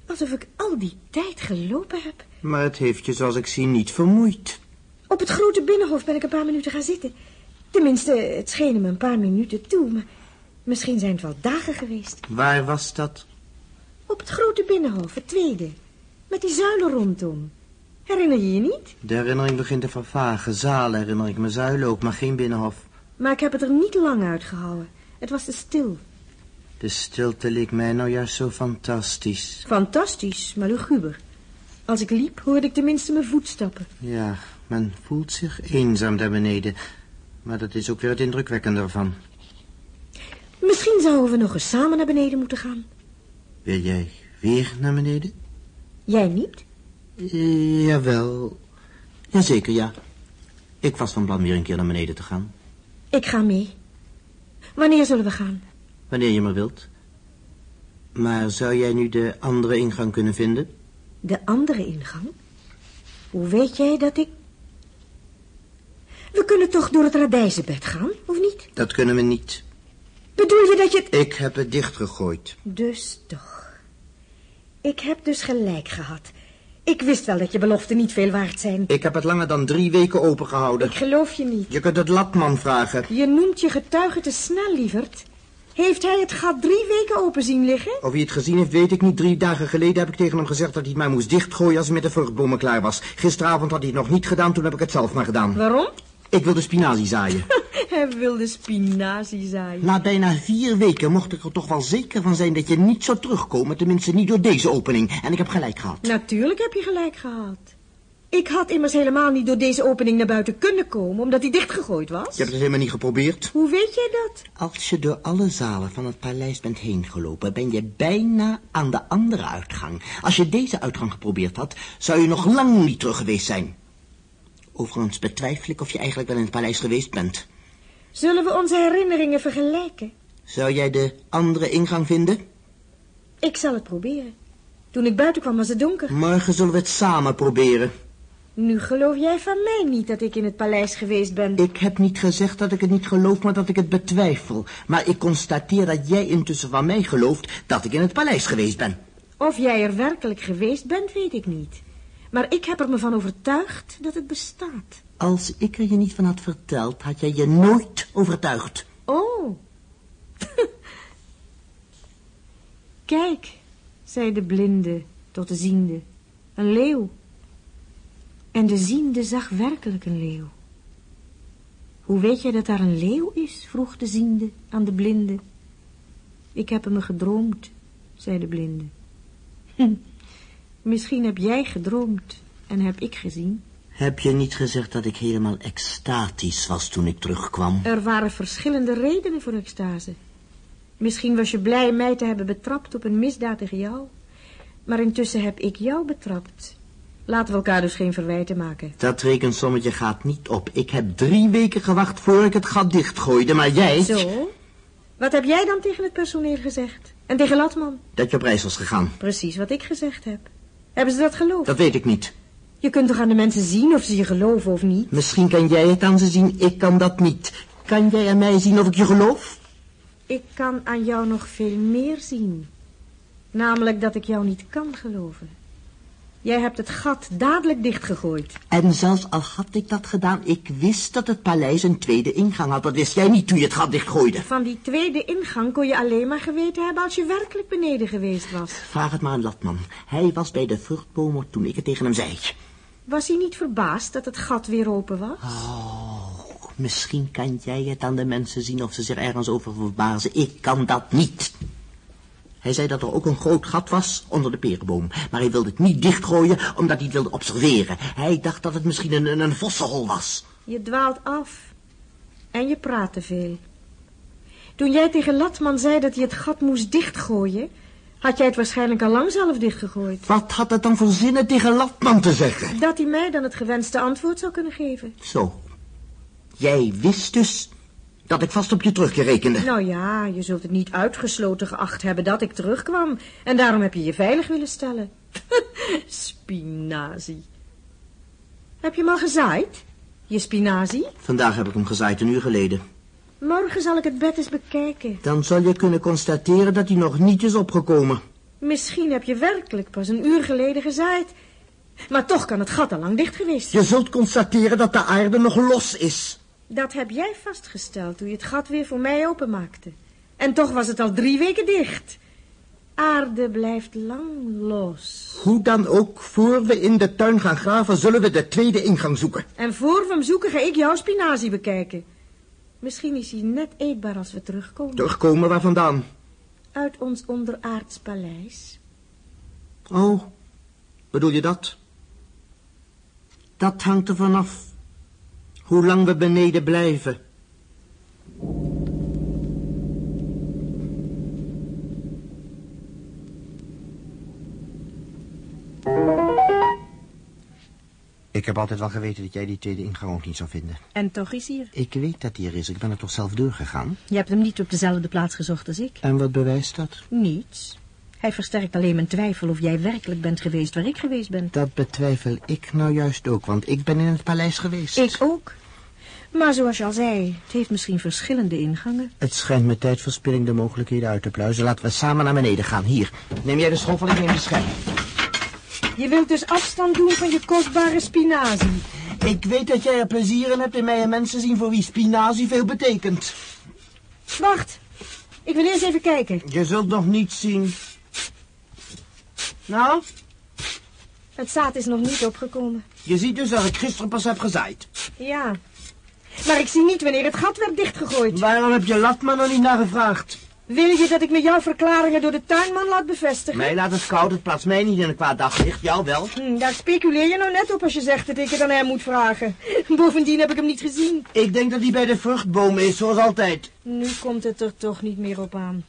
alsof ik al die tijd gelopen heb. Maar het heeft je, zoals ik zie, niet vermoeid. Op het grote binnenhof ben ik een paar minuten gaan zitten. Tenminste, het schenen me een paar minuten toe, maar misschien zijn het wel dagen geweest. Waar was dat? Op het grote binnenhof, het tweede. Met die zuilen rondom. Herinner je je niet? De herinnering begint te vervagen. Zalen herinner ik me, zuilen ook, maar geen binnenhof. Maar ik heb het er niet lang uitgehouden. Het was te stil. De stilte leek mij nou juist zo fantastisch. Fantastisch, maar luguber. Als ik liep, hoorde ik tenminste mijn voetstappen. Ja, men voelt zich eenzaam daar beneden. Maar dat is ook weer het indrukwekkende ervan. Misschien zouden we nog eens samen naar beneden moeten gaan. Wil jij weer naar beneden? Jij niet? Eh, jawel. Jazeker, ja. Ik was van plan weer een keer naar beneden te gaan. Ik ga mee. Wanneer zullen we gaan? Wanneer je maar wilt. Maar zou jij nu de andere ingang kunnen vinden? De andere ingang? Hoe weet jij dat ik... We kunnen toch door het radijzenbed gaan, of niet? Dat kunnen we niet. Bedoel je dat je het... Ik heb het dichtgegooid. Dus toch. Ik heb dus gelijk gehad. Ik wist wel dat je beloften niet veel waard zijn. Ik heb het langer dan drie weken opengehouden. Ik geloof je niet. Je kunt het latman vragen. Je noemt je getuige te snel, lieverd. Heeft hij het gat drie weken open zien liggen? Of hij het gezien heeft, weet ik niet. Drie dagen geleden heb ik tegen hem gezegd dat hij het maar moest dichtgooien als hij met de vruchtbomen klaar was. Gisteravond had hij het nog niet gedaan, toen heb ik het zelf maar gedaan. Waarom? Ik wilde spinazie zaaien. Hij wilde spinazie zaaien. Na bijna vier weken mocht ik er toch wel zeker van zijn dat je niet zou terugkomen, tenminste niet door deze opening. En ik heb gelijk gehad. Natuurlijk heb je gelijk gehad. Ik had immers helemaal niet door deze opening naar buiten kunnen komen, omdat hij dichtgegooid was. Je hebt het helemaal niet geprobeerd. Hoe weet jij dat? Als je door alle zalen van het paleis bent heen gelopen, ben je bijna aan de andere uitgang. Als je deze uitgang geprobeerd had, zou je nog lang niet terug geweest zijn. Overigens betwijfel ik of je eigenlijk wel in het paleis geweest bent. Zullen we onze herinneringen vergelijken? Zou jij de andere ingang vinden? Ik zal het proberen. Toen ik buiten kwam was het donker. Morgen zullen we het samen proberen. Nu geloof jij van mij niet dat ik in het paleis geweest ben. Ik heb niet gezegd dat ik het niet geloof, maar dat ik het betwijfel. Maar ik constateer dat jij intussen van mij gelooft dat ik in het paleis geweest ben. Of jij er werkelijk geweest bent, weet ik niet. Maar ik heb er me van overtuigd dat het bestaat. Als ik er je niet van had verteld, had jij je nooit overtuigd. Oh. Kijk, zei de blinde tot de ziende, een leeuw. En de ziende zag werkelijk een leeuw. Hoe weet jij dat daar een leeuw is? vroeg de ziende aan de blinde. Ik heb hem gedroomd, zei de blinde. Misschien heb jij gedroomd en heb ik gezien. Heb je niet gezegd dat ik helemaal extatisch was toen ik terugkwam? Er waren verschillende redenen voor extase. Misschien was je blij mij te hebben betrapt op een misdaad tegen jou. Maar intussen heb ik jou betrapt. Laten we elkaar dus geen verwijten maken. Dat rekensommetje gaat niet op. Ik heb drie weken gewacht voor ik het gat dichtgooide, maar jij... Zo? Wat heb jij dan tegen het personeel gezegd? En tegen Latman? Dat je op reis was gegaan. Precies wat ik gezegd heb. Hebben ze dat geloofd? Dat weet ik niet. Je kunt toch aan de mensen zien of ze je geloven of niet? Misschien kan jij het aan ze zien, ik kan dat niet. Kan jij aan mij zien of ik je geloof? Ik kan aan jou nog veel meer zien. Namelijk dat ik jou niet kan geloven. Jij hebt het gat dadelijk dichtgegooid. En zelfs al had ik dat gedaan, ik wist dat het paleis een tweede ingang had. Dat wist jij niet toen je het gat dichtgooide. Van die tweede ingang kon je alleen maar geweten hebben als je werkelijk beneden geweest was. Vraag het maar aan Latman. Hij was bij de vruchtbomen toen ik het tegen hem zei. Was hij niet verbaasd dat het gat weer open was? Oh, misschien kan jij het aan de mensen zien of ze zich ergens over verbazen. Ik kan dat niet. Hij zei dat er ook een groot gat was onder de perenboom. Maar hij wilde het niet dichtgooien omdat hij het wilde observeren. Hij dacht dat het misschien een, een vossenhol was. Je dwaalt af. En je praat te veel. Toen jij tegen Latman zei dat hij het gat moest dichtgooien... had jij het waarschijnlijk al lang zelf dichtgegooid. Wat had het dan voor zinnen tegen Latman te zeggen? Dat hij mij dan het gewenste antwoord zou kunnen geven. Zo. Jij wist dus dat ik vast op je terugkeer rekende. Nou ja, je zult het niet uitgesloten geacht hebben dat ik terugkwam. En daarom heb je je veilig willen stellen. spinazie. Heb je hem al gezaaid? Je spinazie? Vandaag heb ik hem gezaaid, een uur geleden. Morgen zal ik het bed eens bekijken. Dan zal je kunnen constateren dat hij nog niet is opgekomen. Misschien heb je werkelijk pas een uur geleden gezaaid. Maar toch kan het gat al lang dicht geweest zijn. Je zult constateren dat de aarde nog los is. Dat heb jij vastgesteld toen je het gat weer voor mij openmaakte. En toch was het al drie weken dicht. Aarde blijft lang los. Hoe dan ook, voor we in de tuin gaan graven, zullen we de tweede ingang zoeken. En voor we hem zoeken, ga ik jouw spinazie bekijken. Misschien is hij net eetbaar als we terugkomen. Terugkomen waar vandaan? Uit ons onderaards paleis. Oh, bedoel je dat? Dat hangt er vanaf hoe lang we beneden blijven. Ik heb altijd wel geweten dat jij die tweede ingang ook niet zou vinden. En toch is hij er. Ik weet dat hij er is. Ik ben er toch zelf doorgegaan. Je hebt hem niet op dezelfde plaats gezocht als ik. En wat bewijst dat? Niets. Hij versterkt alleen mijn twijfel of jij werkelijk bent geweest waar ik geweest ben. Dat betwijfel ik nou juist ook, want ik ben in het paleis geweest. Ik ook. Maar zoals je al zei, het heeft misschien verschillende ingangen. Het schijnt met tijdverspilling de mogelijkheden uit te pluizen. Laten we samen naar beneden gaan. Hier, neem jij de schoffel, ik neem de. Je wilt dus afstand doen van je kostbare spinazie. Ik weet dat jij er plezier in hebt in mij en mensen zien voor wie spinazie veel betekent. Wacht, ik wil eerst even kijken. Je zult nog niets zien. Nou? Het zaad is nog niet opgekomen. Je ziet dus dat ik gisteren pas heb gezaaid. Ja. Maar ik zie niet wanneer het gat werd dichtgegooid. Waarom heb je Latman nog niet naar gevraagd? Wil je dat ik me jouw verklaringen door de tuinman laat bevestigen? Mij laat het koud, het plaatst mij niet in een kwaad daglicht, jou wel. Hm, daar speculeer je nou net op als je zegt dat ik het aan hem moet vragen. Bovendien heb ik hem niet gezien. Ik denk dat hij bij de vruchtboom is, zoals altijd. Nu komt het er toch niet meer op aan.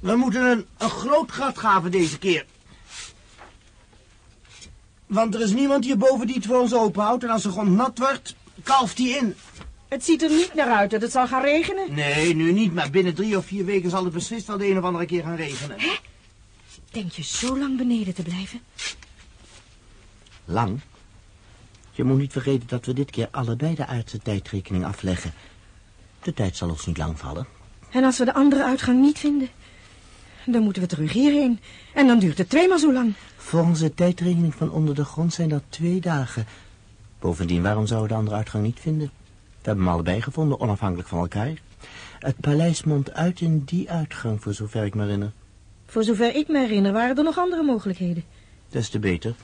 We moeten een, een groot gat graven deze keer. Want er is niemand hierboven die het voor ons openhoudt. En als de grond nat wordt, kalft hij in. Het ziet er niet naar uit dat het zal gaan regenen. Nee, nu niet. Maar binnen drie of vier weken zal het beslist wel de een of andere keer gaan regenen. Hè? Denk je zo lang beneden te blijven? Lang? Je moet niet vergeten dat we dit keer allebei de aardse tijdrekening afleggen. De tijd zal ons niet lang vallen. En als we de andere uitgang niet vinden? Dan moeten we terug hierheen. En dan duurt het tweemaal zo lang. Volgens de tijdrekening van onder de grond zijn dat twee dagen. Bovendien, waarom zouden we de andere uitgang niet vinden? We hebben hem allebei gevonden, onafhankelijk van elkaar. Het paleis mondt uit in die uitgang, voor zover ik me herinner. Voor zover ik me herinner waren er nog andere mogelijkheden. Des te beter.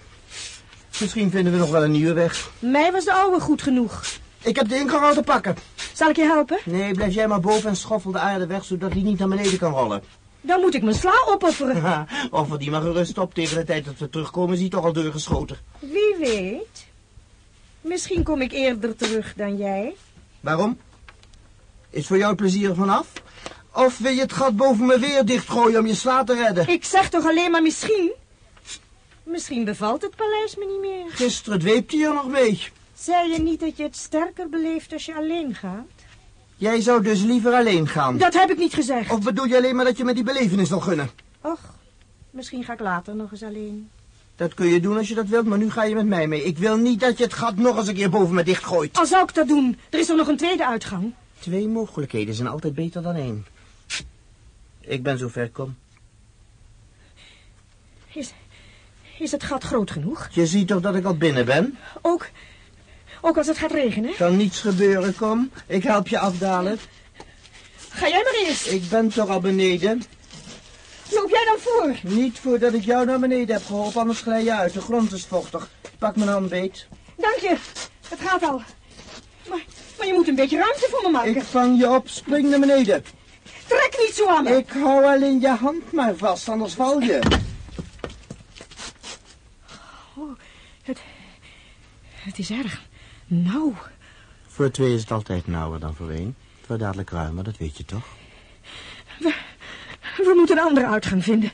Misschien vinden we nog wel een nieuwe weg. Mij was de oude goed genoeg. Ik heb de ingang al te pakken. Zal ik je helpen? Nee, blijf jij maar boven en schoffel de aarde weg, zodat hij niet naar beneden kan rollen. Dan moet ik mijn sla opofferen. Ha, offer die maar gerust op. Tegen de tijd dat we terugkomen is hij toch al doorgeschoten. Wie weet. Misschien kom ik eerder terug dan jij. Waarom? Is voor jou het plezier vanaf? Of wil je het gat boven me weer dichtgooien om je sla te redden? Ik zeg toch alleen maar misschien? Misschien bevalt het paleis me niet meer. Gisteren dweepte je er nog mee. Zei je niet dat je het sterker beleeft als je alleen gaat? Jij zou dus liever alleen gaan. Dat heb ik niet gezegd. Of bedoel je alleen maar dat je me die belevenis wil gunnen? Och, misschien ga ik later nog eens alleen. Dat kun je doen als je dat wilt, maar nu ga je met mij mee. Ik wil niet dat je het gat nog eens een keer boven me dichtgooit. Al zou ik dat doen, er is er nog een tweede uitgang. Twee mogelijkheden zijn altijd beter dan één. Ik ben zover kom. Is, is het gat groot genoeg? Je ziet toch dat ik al binnen ben? Ook, ook als het gaat regenen? Kan niets gebeuren, kom. Ik help je afdalen. Ga jij maar eerst. Ik ben toch al beneden. Loop jij dan voor? Niet voordat ik jou naar beneden heb geholpen, anders glij je uit. De grond is vochtig. Pak mijn hand beet. Dank je, het gaat al. Maar, maar je moet een beetje ruimte voor me maken. Ik vang je op, spring naar beneden. Trek niet zo aan me. Ik hou alleen je hand maar vast, anders val je. Oh, het, het is erg nauw. Voor twee is het altijd nauwer dan voor één. Het wordt dadelijk ruimer, dat weet je toch? We, we moeten een andere uitgang vinden.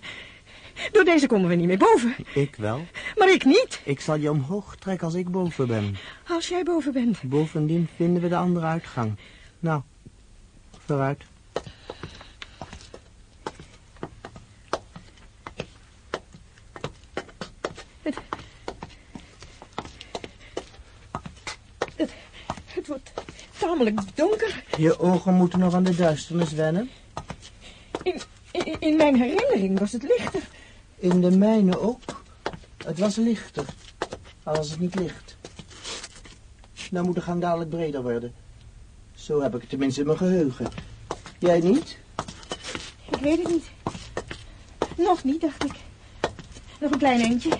Door deze komen we niet meer boven. Ik wel. Maar ik niet. Ik zal je omhoog trekken als ik boven ben. Als jij boven bent. Bovendien vinden we de andere uitgang. Nou, vooruit. Het, het, het wordt tamelijk donker. Je ogen moeten nog aan de duisternis wennen. In, in, in mijn herinnering was het lichter. In de mijne ook. Het was lichter. Al was het niet licht. Nou moet de gang dadelijk breder worden. Zo heb ik het tenminste in mijn geheugen. Jij niet? Ik weet het niet. Nog niet, dacht ik. Nog een klein eindje.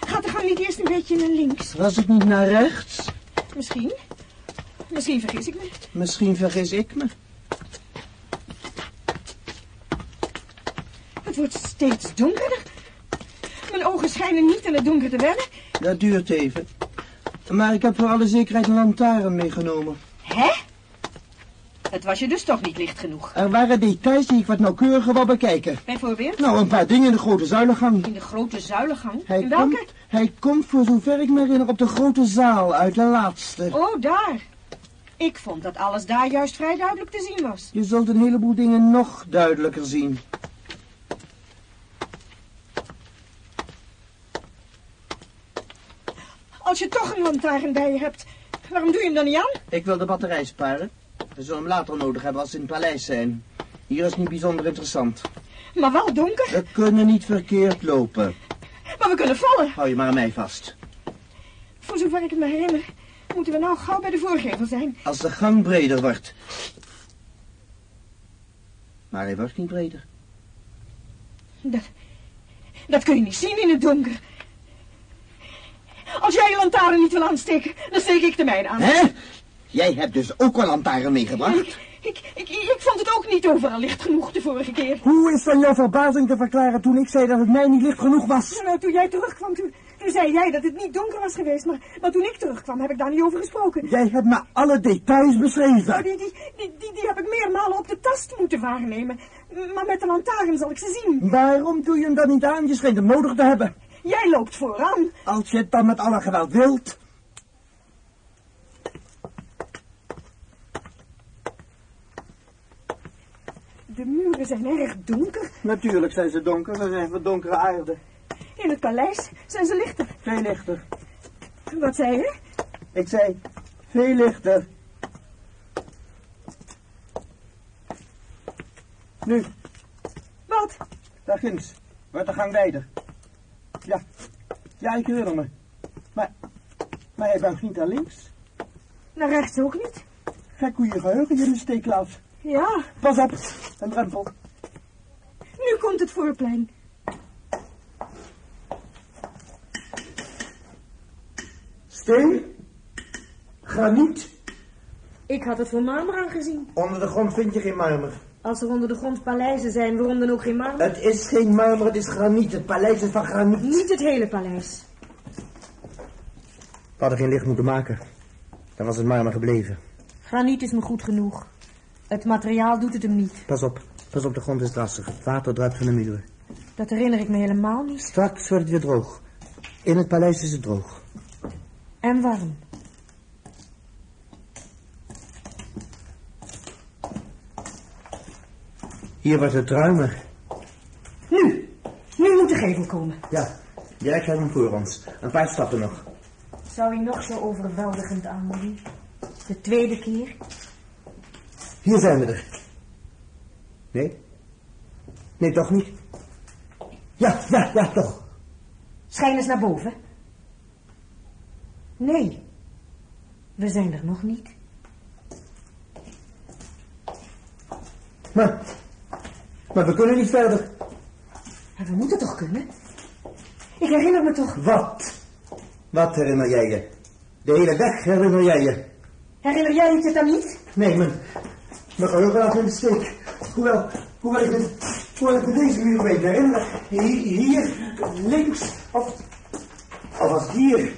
Gaat de gang niet eerst een beetje naar links? Was ik niet naar rechts? Misschien. Misschien vergis ik me. Misschien vergis ik me. Het wordt steeds donkerder. Mijn ogen schijnen niet in het donker te wennen. Dat duurt even. Maar ik heb voor alle zekerheid een lantaarn meegenomen. Hè? Het was je dus toch niet licht genoeg. Er waren details die ik wat nauwkeuriger wou bekijken. Bijvoorbeeld Nou, een paar dingen in de grote zuilengang. in de grote zuilengang. Hij in welke? komt, hij komt, voor zover ik me herinner, op de grote zaal uit de laatste. Oh, daar. Ik vond dat alles daar juist vrij duidelijk te zien was. Je zult een heleboel dingen nog duidelijker zien. Als je toch een lantaarn bij je hebt, waarom doe je hem dan niet aan? Ik wil de batterij sparen. We zullen hem later nodig hebben als we in het paleis zijn. Hier is niet bijzonder interessant. Maar wel donker. We kunnen niet verkeerd lopen. Maar we kunnen vallen. Hou je maar aan mij vast. Voor zover ik het me herinner, moeten we nou gauw bij de voorgevel zijn. Als de gang breder wordt. Maar hij wordt niet breder. Dat, dat kun je niet zien in het donker. Als jij je lantaarn niet wil aansteken, dan steek ik de mijne aan. Hè? Jij hebt dus ook een lantaarn meegebracht? Ik, ik, ik, ik vond het ook niet overal licht genoeg de vorige keer. Hoe is van jouw verbazing te verklaren toen ik zei dat het mij niet licht genoeg was? Nou, toen jij terugkwam, toen, toen zei jij dat het niet donker was geweest. Maar, maar toen ik terugkwam, heb ik daar niet over gesproken. Jij hebt me alle details Nou, beschreven. die, die, die, die, die heb ik meermalen op de tast moeten waarnemen. Maar met de lantaarn zal ik ze zien. Waarom doe je hem dan niet aan? Je schijnt hem nodig te hebben. Jij loopt vooraan. Als je het dan met alle geweld wilt. De muren zijn erg donker. Natuurlijk zijn ze donker, ze zijn van donkere aarde. In het paleis zijn ze lichter. Veel lichter. Wat zei je? Ik zei, veel lichter. Nu, Wat? daar ginds, wordt de gang wijder. Ja, ja, ik herinner me. Maar, maar hij buigt niet naar links. Naar rechts ook niet. Gek hoe je geheugen je steek laat. Ja, Pas op, een drempel. nu komt het voorplein. Steen? Graniet? Ik had het voor marmer aangezien. Onder de grond vind je geen marmer. Als er onder de grond paleizen zijn, waarom dan ook geen marmer? Het is geen marmer, het is graniet. Het paleis is van graniet. Niet het hele paleis. We hadden geen licht moeten maken. Dan was het marmer gebleven. Graniet is me goed genoeg. Het materiaal doet het hem niet. Pas op, pas op, de grond is drassig. Het water druipt van de muren. Dat herinner ik me helemaal niet. Straks wordt het weer droog. In het paleis is het droog. En warm. Hier wordt het ruimer. Nu. Nu moet de gevel komen. Ja, direct helemaal voor ons. Een paar stappen nog. Zou hij nog zo overweldigend aandoen? De tweede keer? Hier zijn we er. Nee? Nee, toch niet? Ja, ja, ja, toch. Schijn eens naar boven. Nee. We zijn er nog niet. Maar, maar we kunnen niet verder. Maar we moeten toch kunnen? Ik herinner me toch... Wat? Wat herinner jij je? De hele weg herinner jij je? Herinner jij je het dan niet? Nee, mijn, mijn geheugen laat me in de steek. Hoewel, hoewel ik me, hoewel ik me deze muur weet herinneren. Hier, hier, links, of, of als hier.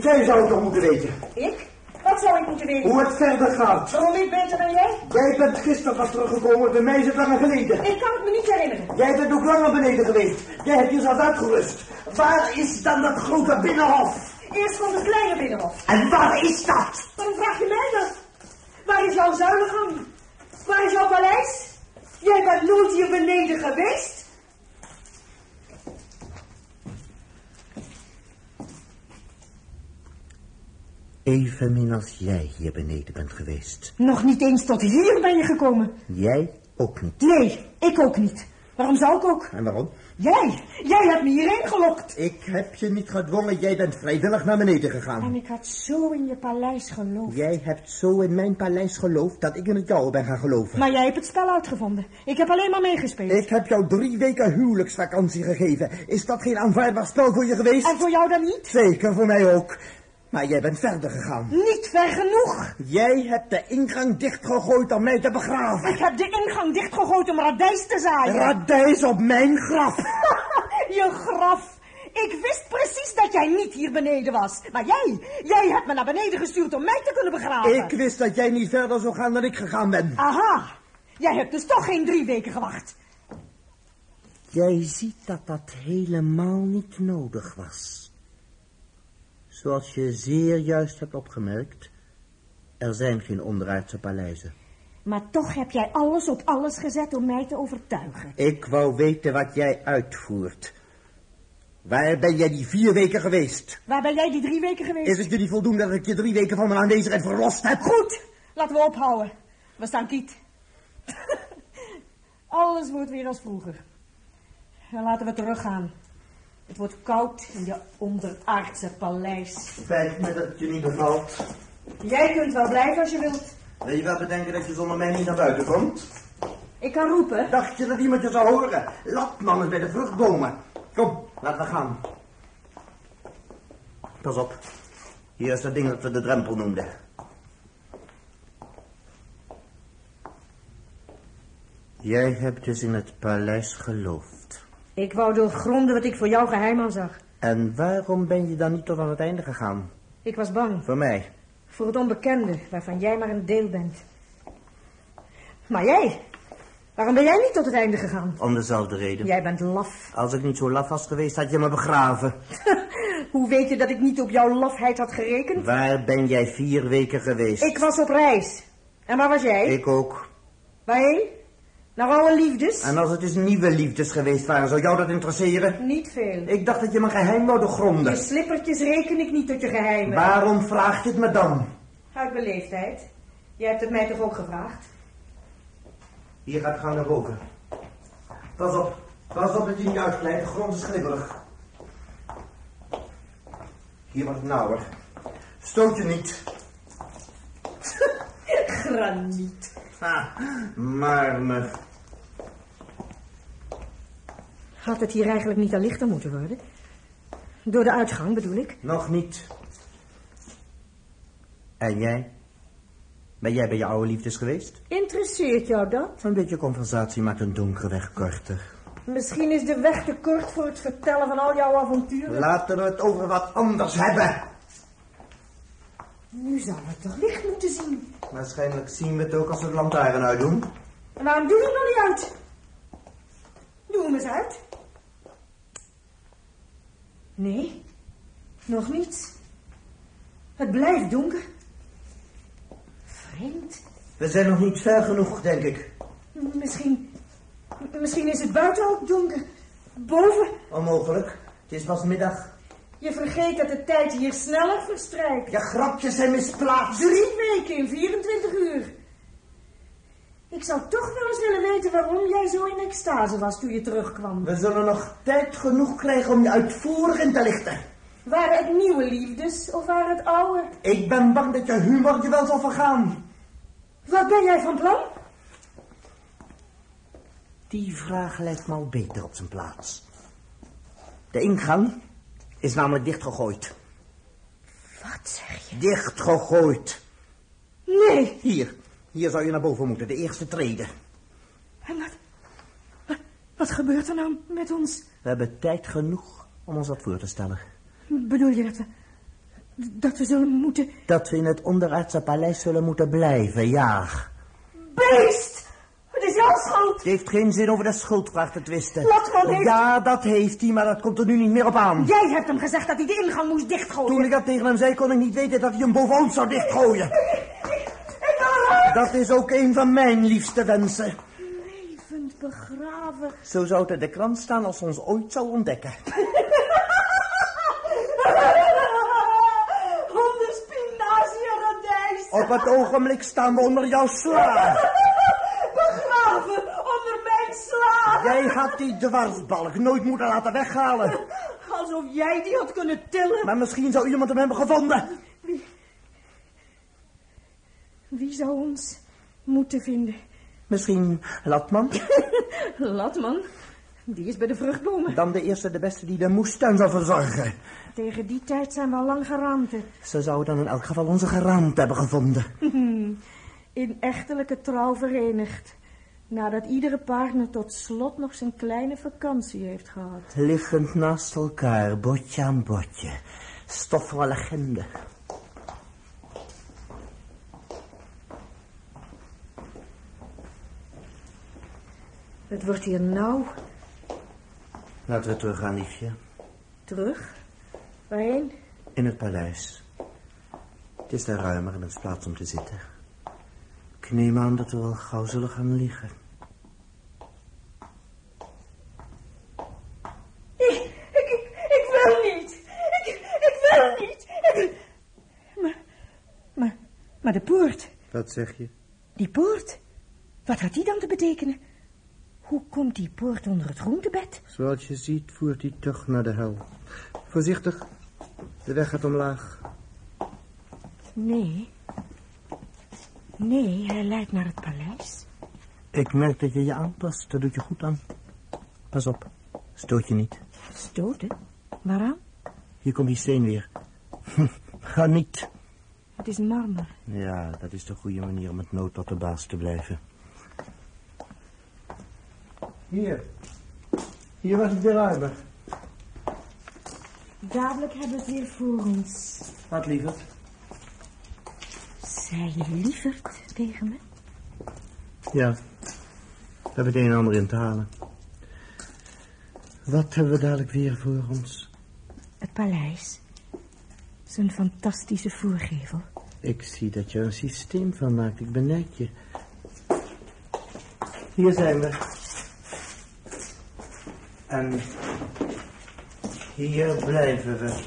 Jij zou het toch moeten weten. Ik? Wat zou ik moeten weten? Hoe het verder gaat. Waarom ik beter dan jij? Jij bent gisteren pas teruggekomen, bij mij is het langer geleden. Ik kan het me niet herinneren. Jij bent ook langer beneden geweest. Jij hebt jezelf uitgerust. Waar is dan dat grote binnenhof? Eerst komt het kleine binnenhof. En waar is dat? Waarom vraag je mij dat? Waar is jouw zuilengang? Waar is jouw paleis? Jij bent nooit hier beneden geweest? Evenmin als jij hier beneden bent geweest. Nog niet eens tot hier ben je gekomen. Jij ook niet. Nee, ik ook niet. Waarom zou ik ook? En waarom? Jij, jij hebt me hierheen gelokt. Ik heb je niet gedwongen, jij bent vrijwillig naar beneden En gegaan. ik had zo in je paleis geloofd. Jij hebt zo in mijn paleis geloofd dat ik in het jouwe ben gaan geloven. Maar jij hebt het spel uitgevonden. Ik heb alleen maar meegespeeld. Ik heb jou drie weken huwelijksvakantie gegeven. Is dat geen aanvaardbaar spel voor je geweest? En voor jou dan niet? Zeker, voor mij ook. Maar jij bent verder gegaan. Niet ver genoeg. Jij hebt de ingang dichtgegooid om mij te begraven. Ik heb de ingang dichtgegooid om radijs te zaaien. Radijs op mijn graf. je graf. Ik wist precies dat jij niet hier beneden was. Maar jij, jij hebt me naar beneden gestuurd om mij te kunnen begraven. Ik wist dat jij niet verder zou gaan dan ik gegaan ben. Aha. Jij hebt dus toch geen drie weken gewacht. Jij ziet dat dat helemaal niet nodig was. Zoals je zeer juist hebt opgemerkt, er zijn geen onderaardse paleizen. Maar toch heb jij alles op alles gezet om mij te overtuigen. Ik wou weten wat jij uitvoert. Waar ben jij die vier weken geweest? Waar ben jij die drie weken geweest? Is het je niet voldoende dat ik je drie weken van mijn aanwezigheid verlost heb? Goed, laten we ophouden. We staan kiet. Alles wordt weer als vroeger. En laten we teruggaan. Het wordt koud in je onderaardse paleis. Spijt me dat het je niet bevalt. Jij kunt wel blijven als je wilt. Wil je wel bedenken dat je zonder mij niet naar buiten komt? Ik kan roepen. Dacht je dat iemand je zou horen? Lapman is bij de vruchtbomen. Kom, laten we gaan. Pas op. Hier is dat ding dat we de drempel noemden. Jij hebt dus in het paleis geloofd. Ik wou doorgronden wat ik voor jou geheim aan zag. En waarom ben je dan niet tot aan het einde gegaan? Ik was bang Voor mij. voor het onbekende, waarvan jij maar een deel bent. Maar jij, waarom ben jij niet tot het einde gegaan? Om dezelfde reden. Jij bent laf. Als ik niet zo laf was geweest, had je me begraven. Hoe weet je dat ik niet op jouw lafheid had gerekend? Waar ben jij vier weken geweest? Ik was op reis. En waar was jij? Ik ook. Waarheen? Naar alle liefdes? En als het dus nieuwe liefdes geweest waren, zou jou dat interesseren? Niet veel. Ik dacht dat je mijn geheim wou Je doorgronden. slippertjes reken ik niet tot je geheimen. Waarom vraag je het me dan? Uit beleefdheid. Jij hebt het mij toch ook gevraagd? Hier gaat naar boven. Pas op. Pas op dat je niet uitglijdt. De grond is glibberig. Hier wordt het nauwer. Stoot je niet. Graniet. Ha, marmer. Had het hier eigenlijk niet al lichter moeten worden? Door de uitgang bedoel ik. Nog niet. En jij? Ben jij bij je oude liefdes geweest? Interesseert jou dat? Een beetje conversatie maakt een donkere weg korter. Misschien is de weg te kort voor het vertellen van al jouw avonturen. Laten we het over wat anders hebben. Nu zou het toch licht moeten zien. Waarschijnlijk zien we het ook als we de lantaarn uitdoen. En waarom doe je nog niet uit? Doe hem eens uit. Nee, nog niets. Het blijft donker. Vreemd. We zijn nog niet ver genoeg, denk ik. Misschien, misschien is het buiten ook donker. Boven. Onmogelijk. Het is pas middag. Je vergeet dat de tijd hier sneller verstrijkt. Je grapjes zijn misplaatst. Drie weken in 24 uur. Ik zou toch wel eens willen weten waarom jij zo in extase was toen je terugkwam. We zullen nog tijd genoeg krijgen om je uitvoerig in te lichten. Waren het nieuwe liefdes of waren het oude? Ik ben bang dat je humor je wel zal vergaan. Wat ben jij van plan? Die vraag lijkt me al beter op zijn plaats. De ingang is namelijk dichtgegooid. Wat zeg je? Dichtgegooid. Nee. Hier, hier zou je naar boven moeten, de eerste trede. En wat, wat, wat gebeurt er nou met ons? We hebben tijd genoeg om ons dat voor te stellen. Bedoel je dat we, dat we zullen moeten... Dat we in het onderaardse paleis zullen moeten blijven, ja. Beest! Het is jouw schuld. Het heeft geen zin over de schuldvraag te twisten. Latman heeft- Ja, dat heeft hij, maar dat komt er nu niet meer op aan. Jij hebt hem gezegd dat hij de ingang moest dichtgooien. Toen ik dat tegen hem zei, kon ik niet weten dat hij hem boven ons zou dichtgooien. Dat is ook een van mijn liefste wensen. Levend begraven. Zo zou het in de krant staan als ze ons ooit zou ontdekken. Honderd spinazie radijs. Op het ogenblik staan we onder jouw sla. Begraven onder mijn sla. Jij had die dwarsbalk nooit moeten laten weghalen. Alsof jij die had kunnen tillen. Maar misschien zou iemand hem hebben gevonden. Wie zou ons moeten vinden? Misschien Latman. Latman. Die is bij de vruchtbomen. Dan de eerste de beste die de moestuin zou verzorgen. Tegen die tijd zijn we al lang geraamte. Ze zouden dan in elk geval onze geraamte hebben gevonden. In echtelijke trouw verenigd. Nadat iedere partner tot slot nog zijn kleine vakantie heeft gehad. Liggend naast elkaar, botje aan botje. Stof van legende. Het wordt hier nauw. Laten we teruggaan, liefje. Terug? Waarheen? In het paleis. Het is daar ruimer en er is plaats om te zitten. Ik neem aan dat we wel gauw zullen gaan liggen. Ik, ik, ik wil niet. Ik, ik wil niet. Ik- Maar, maar, maar de poort. Wat zeg je? Die poort. Wat had die dan te betekenen? Hoe komt die poort onder het groentebed? Zoals je ziet voert hij toch naar de hel. Voorzichtig. De weg gaat omlaag. Nee. Nee, hij leidt naar het paleis. Ik merk dat je je aanpast. Dat doet je goed aan. Pas op. Stoot je niet. Stoten? Waaraan? Hier komt die steen weer. Ga niet. Het is marmer. Ja, dat is de goede manier om het nood tot de baas te blijven. Hier. Hier was het weer ruimer. Dadelijk hebben we het weer voor ons. Wat liever. Zei je lieverd tegen me? Ja. We hebben het een en ander in te halen. Wat hebben we dadelijk weer voor ons? Het paleis. Zijn fantastische voorgevel. Ik zie dat je er een systeem van maakt. Ik benijd je. Hier zijn we. En hier blijven we.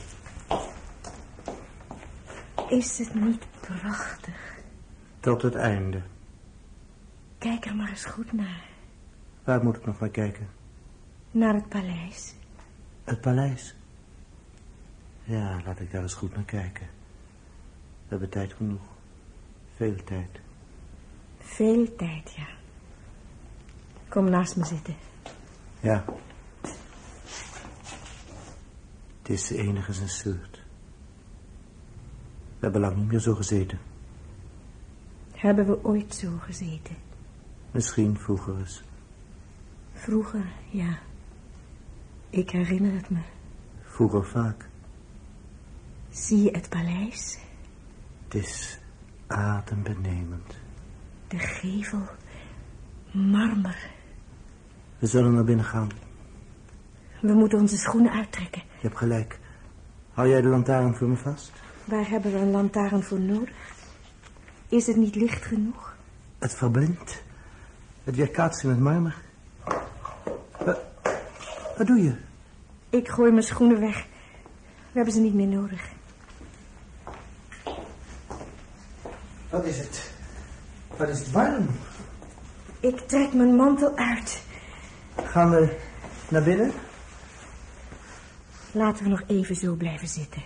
Is het niet prachtig? Tot het einde. Kijk er maar eens goed naar. Waar moet ik nog naar kijken? Naar het paleis. Het paleis. Ja, laat ik daar eens goed naar kijken. We hebben tijd genoeg. Veel tijd. Veel tijd, ja. Kom naast me zitten. Ja. Het is de enige zijn soort. We hebben lang niet meer zo gezeten. Hebben we ooit zo gezeten? Misschien vroeger eens. Vroeger, ja. Ik herinner het me. Vroeger vaak. Zie je het paleis? Het is adembenemend. De gevel. Marmer. We zullen naar binnen gaan. We moeten onze schoenen uittrekken. Je hebt gelijk. Hou jij de lantaarn voor me vast? Waar hebben we een lantaarn voor nodig? Is het niet licht genoeg? Het verblindt. Het weerkaatst in het marmer. Wat, wat doe je? Ik gooi mijn schoenen weg. We hebben ze niet meer nodig. Wat is het? Wat is het warm? Ik trek mijn mantel uit. Gaan we naar binnen? Laten we nog even zo blijven zitten.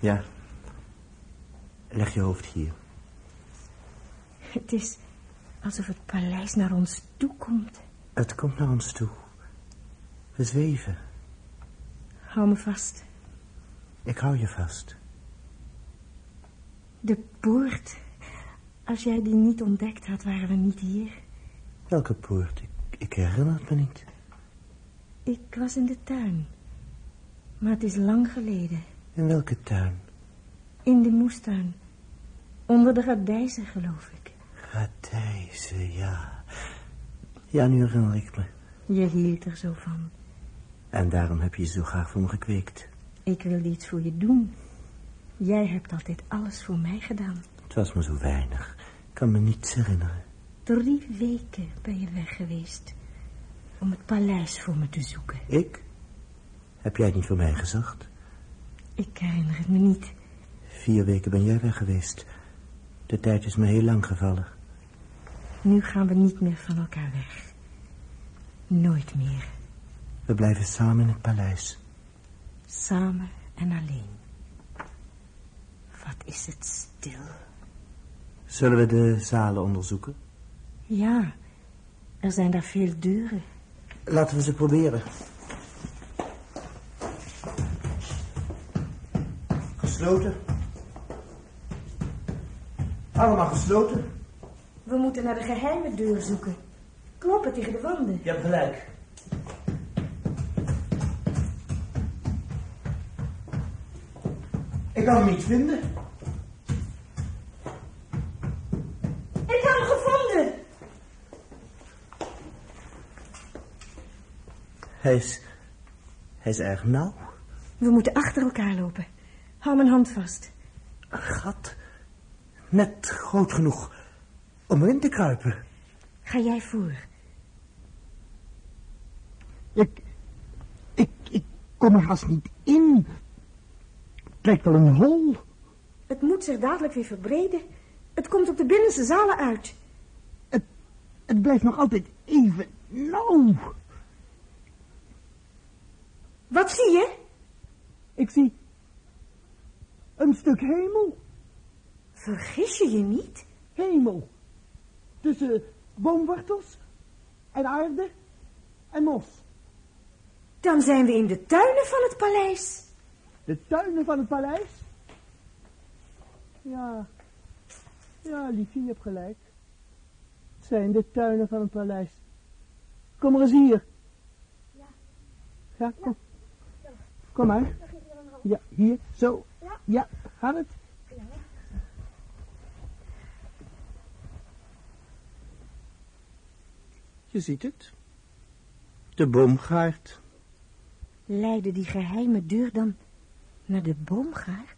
Ja. Leg je hoofd hier. Het is alsof het paleis naar ons toe komt. Het komt naar ons toe. We zweven. Hou me vast. Ik hou je vast. De poort. Als jij die niet ontdekt had, waren we niet hier. Welke poort? Ik, ik herinner het me niet. Ik was in de tuin. Maar het is lang geleden. In welke tuin? In de moestuin. Onder de radijzen, geloof ik. Radijzen, ja. Ja, nu herinner ik me. Je hield er zo van. En daarom heb je zo graag voor me gekweekt. Ik wilde iets voor je doen. Jij hebt altijd alles voor mij gedaan. Het was me zo weinig. Ik kan me niets herinneren. Drie weken ben je weg geweest. Om het paleis voor me te zoeken. Ik? Heb jij het niet voor mij gezocht? Ik herinner het me niet. Vier weken ben jij weg geweest. De tijd is me heel lang gevallen. Nu gaan we niet meer van elkaar weg. Nooit meer. We blijven samen in het paleis. Samen en alleen. Wat is het stil. Zullen we de zalen onderzoeken? Ja, er zijn daar veel deuren. Laten we ze proberen. Gesloten. Allemaal gesloten. We moeten naar de geheime deur zoeken. Kloppen tegen de wanden. Je hebt gelijk. Ik kan hem niet vinden. Ik heb hem gevonden. Hij is... Hij is erg nauw. We moeten achter elkaar lopen. Hou mijn hand vast. Een gat. Net groot genoeg om erin te kruipen. Ga jij voor. Ik, ik, ik kom er haast niet in. Het lijkt wel een hol. Het moet zich dadelijk weer verbreden. Het komt op de binnenste zalen uit. Het, het blijft nog altijd even nauw. Wat zie je? Ik zie een stuk hemel. Vergis je je niet? Hemel. Tussen boomwortels en aarde en mos. Dan zijn we in de tuinen van het paleis. De tuinen van het paleis? Ja. Ja, liefje, je hebt gelijk. Het zijn de tuinen van het paleis. Kom maar eens hier. Ja. Ja, kom. Kom maar. Ja, hier, zo. Ja, gaat het? Je ziet het. De boomgaard. Leidde die geheime deur dan naar de boomgaard?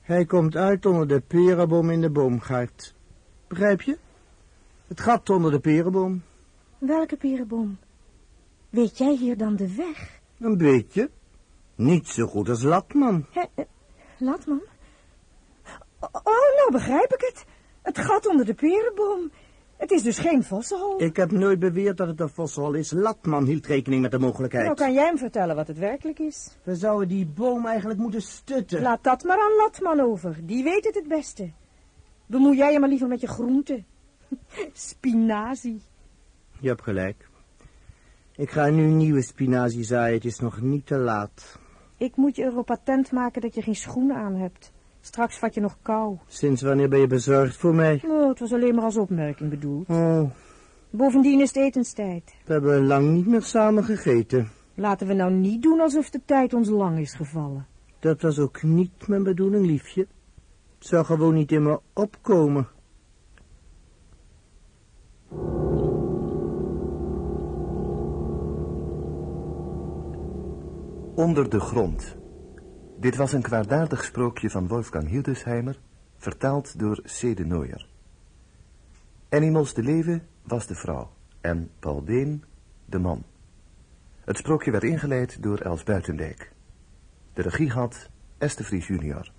Hij komt uit onder de perenboom in de boomgaard. Begrijp je? Het gat onder de perenboom. Welke perenboom? Weet jij hier dan de weg? Een beetje. Niet zo goed als Latman. Hè, eh, Latman? Oh, nou begrijp ik het. Het gat onder de perenboom. Het is dus geen vossenhol. Ik heb nooit beweerd dat het een vossenhol is. Latman hield rekening met de mogelijkheid. Nou kan jij hem vertellen wat het werkelijk is. We zouden die boom eigenlijk moeten stutten. Laat dat maar aan Latman over. Die weet het het beste. Bemoei jij je maar liever met je groenten. Spinazie. Je hebt gelijk. Ik ga nu nieuwe spinazie zaaien. Het is nog niet te laat. Ik moet je erop patent maken dat je geen schoenen aan hebt. Straks vat je nog kou. Sinds wanneer ben je bezorgd voor mij? Oh, het was alleen maar als opmerking bedoeld. Oh, Bovendien is het etenstijd. we hebben lang niet meer samen gegeten. Laten we nou niet doen alsof de tijd ons lang is gevallen. Dat was ook niet mijn bedoeling, liefje. Het zou gewoon niet in me opkomen. Onder de grond. Dit was een kwaadaardig sprookje van Wolfgang Hildesheimer, vertaald door C. de Nooier. Animals de Leeuwen was de vrouw en Paul Been de man. Het sprookje werd ingeleid door Els Buitendijk. De regie had Esther Vries junior.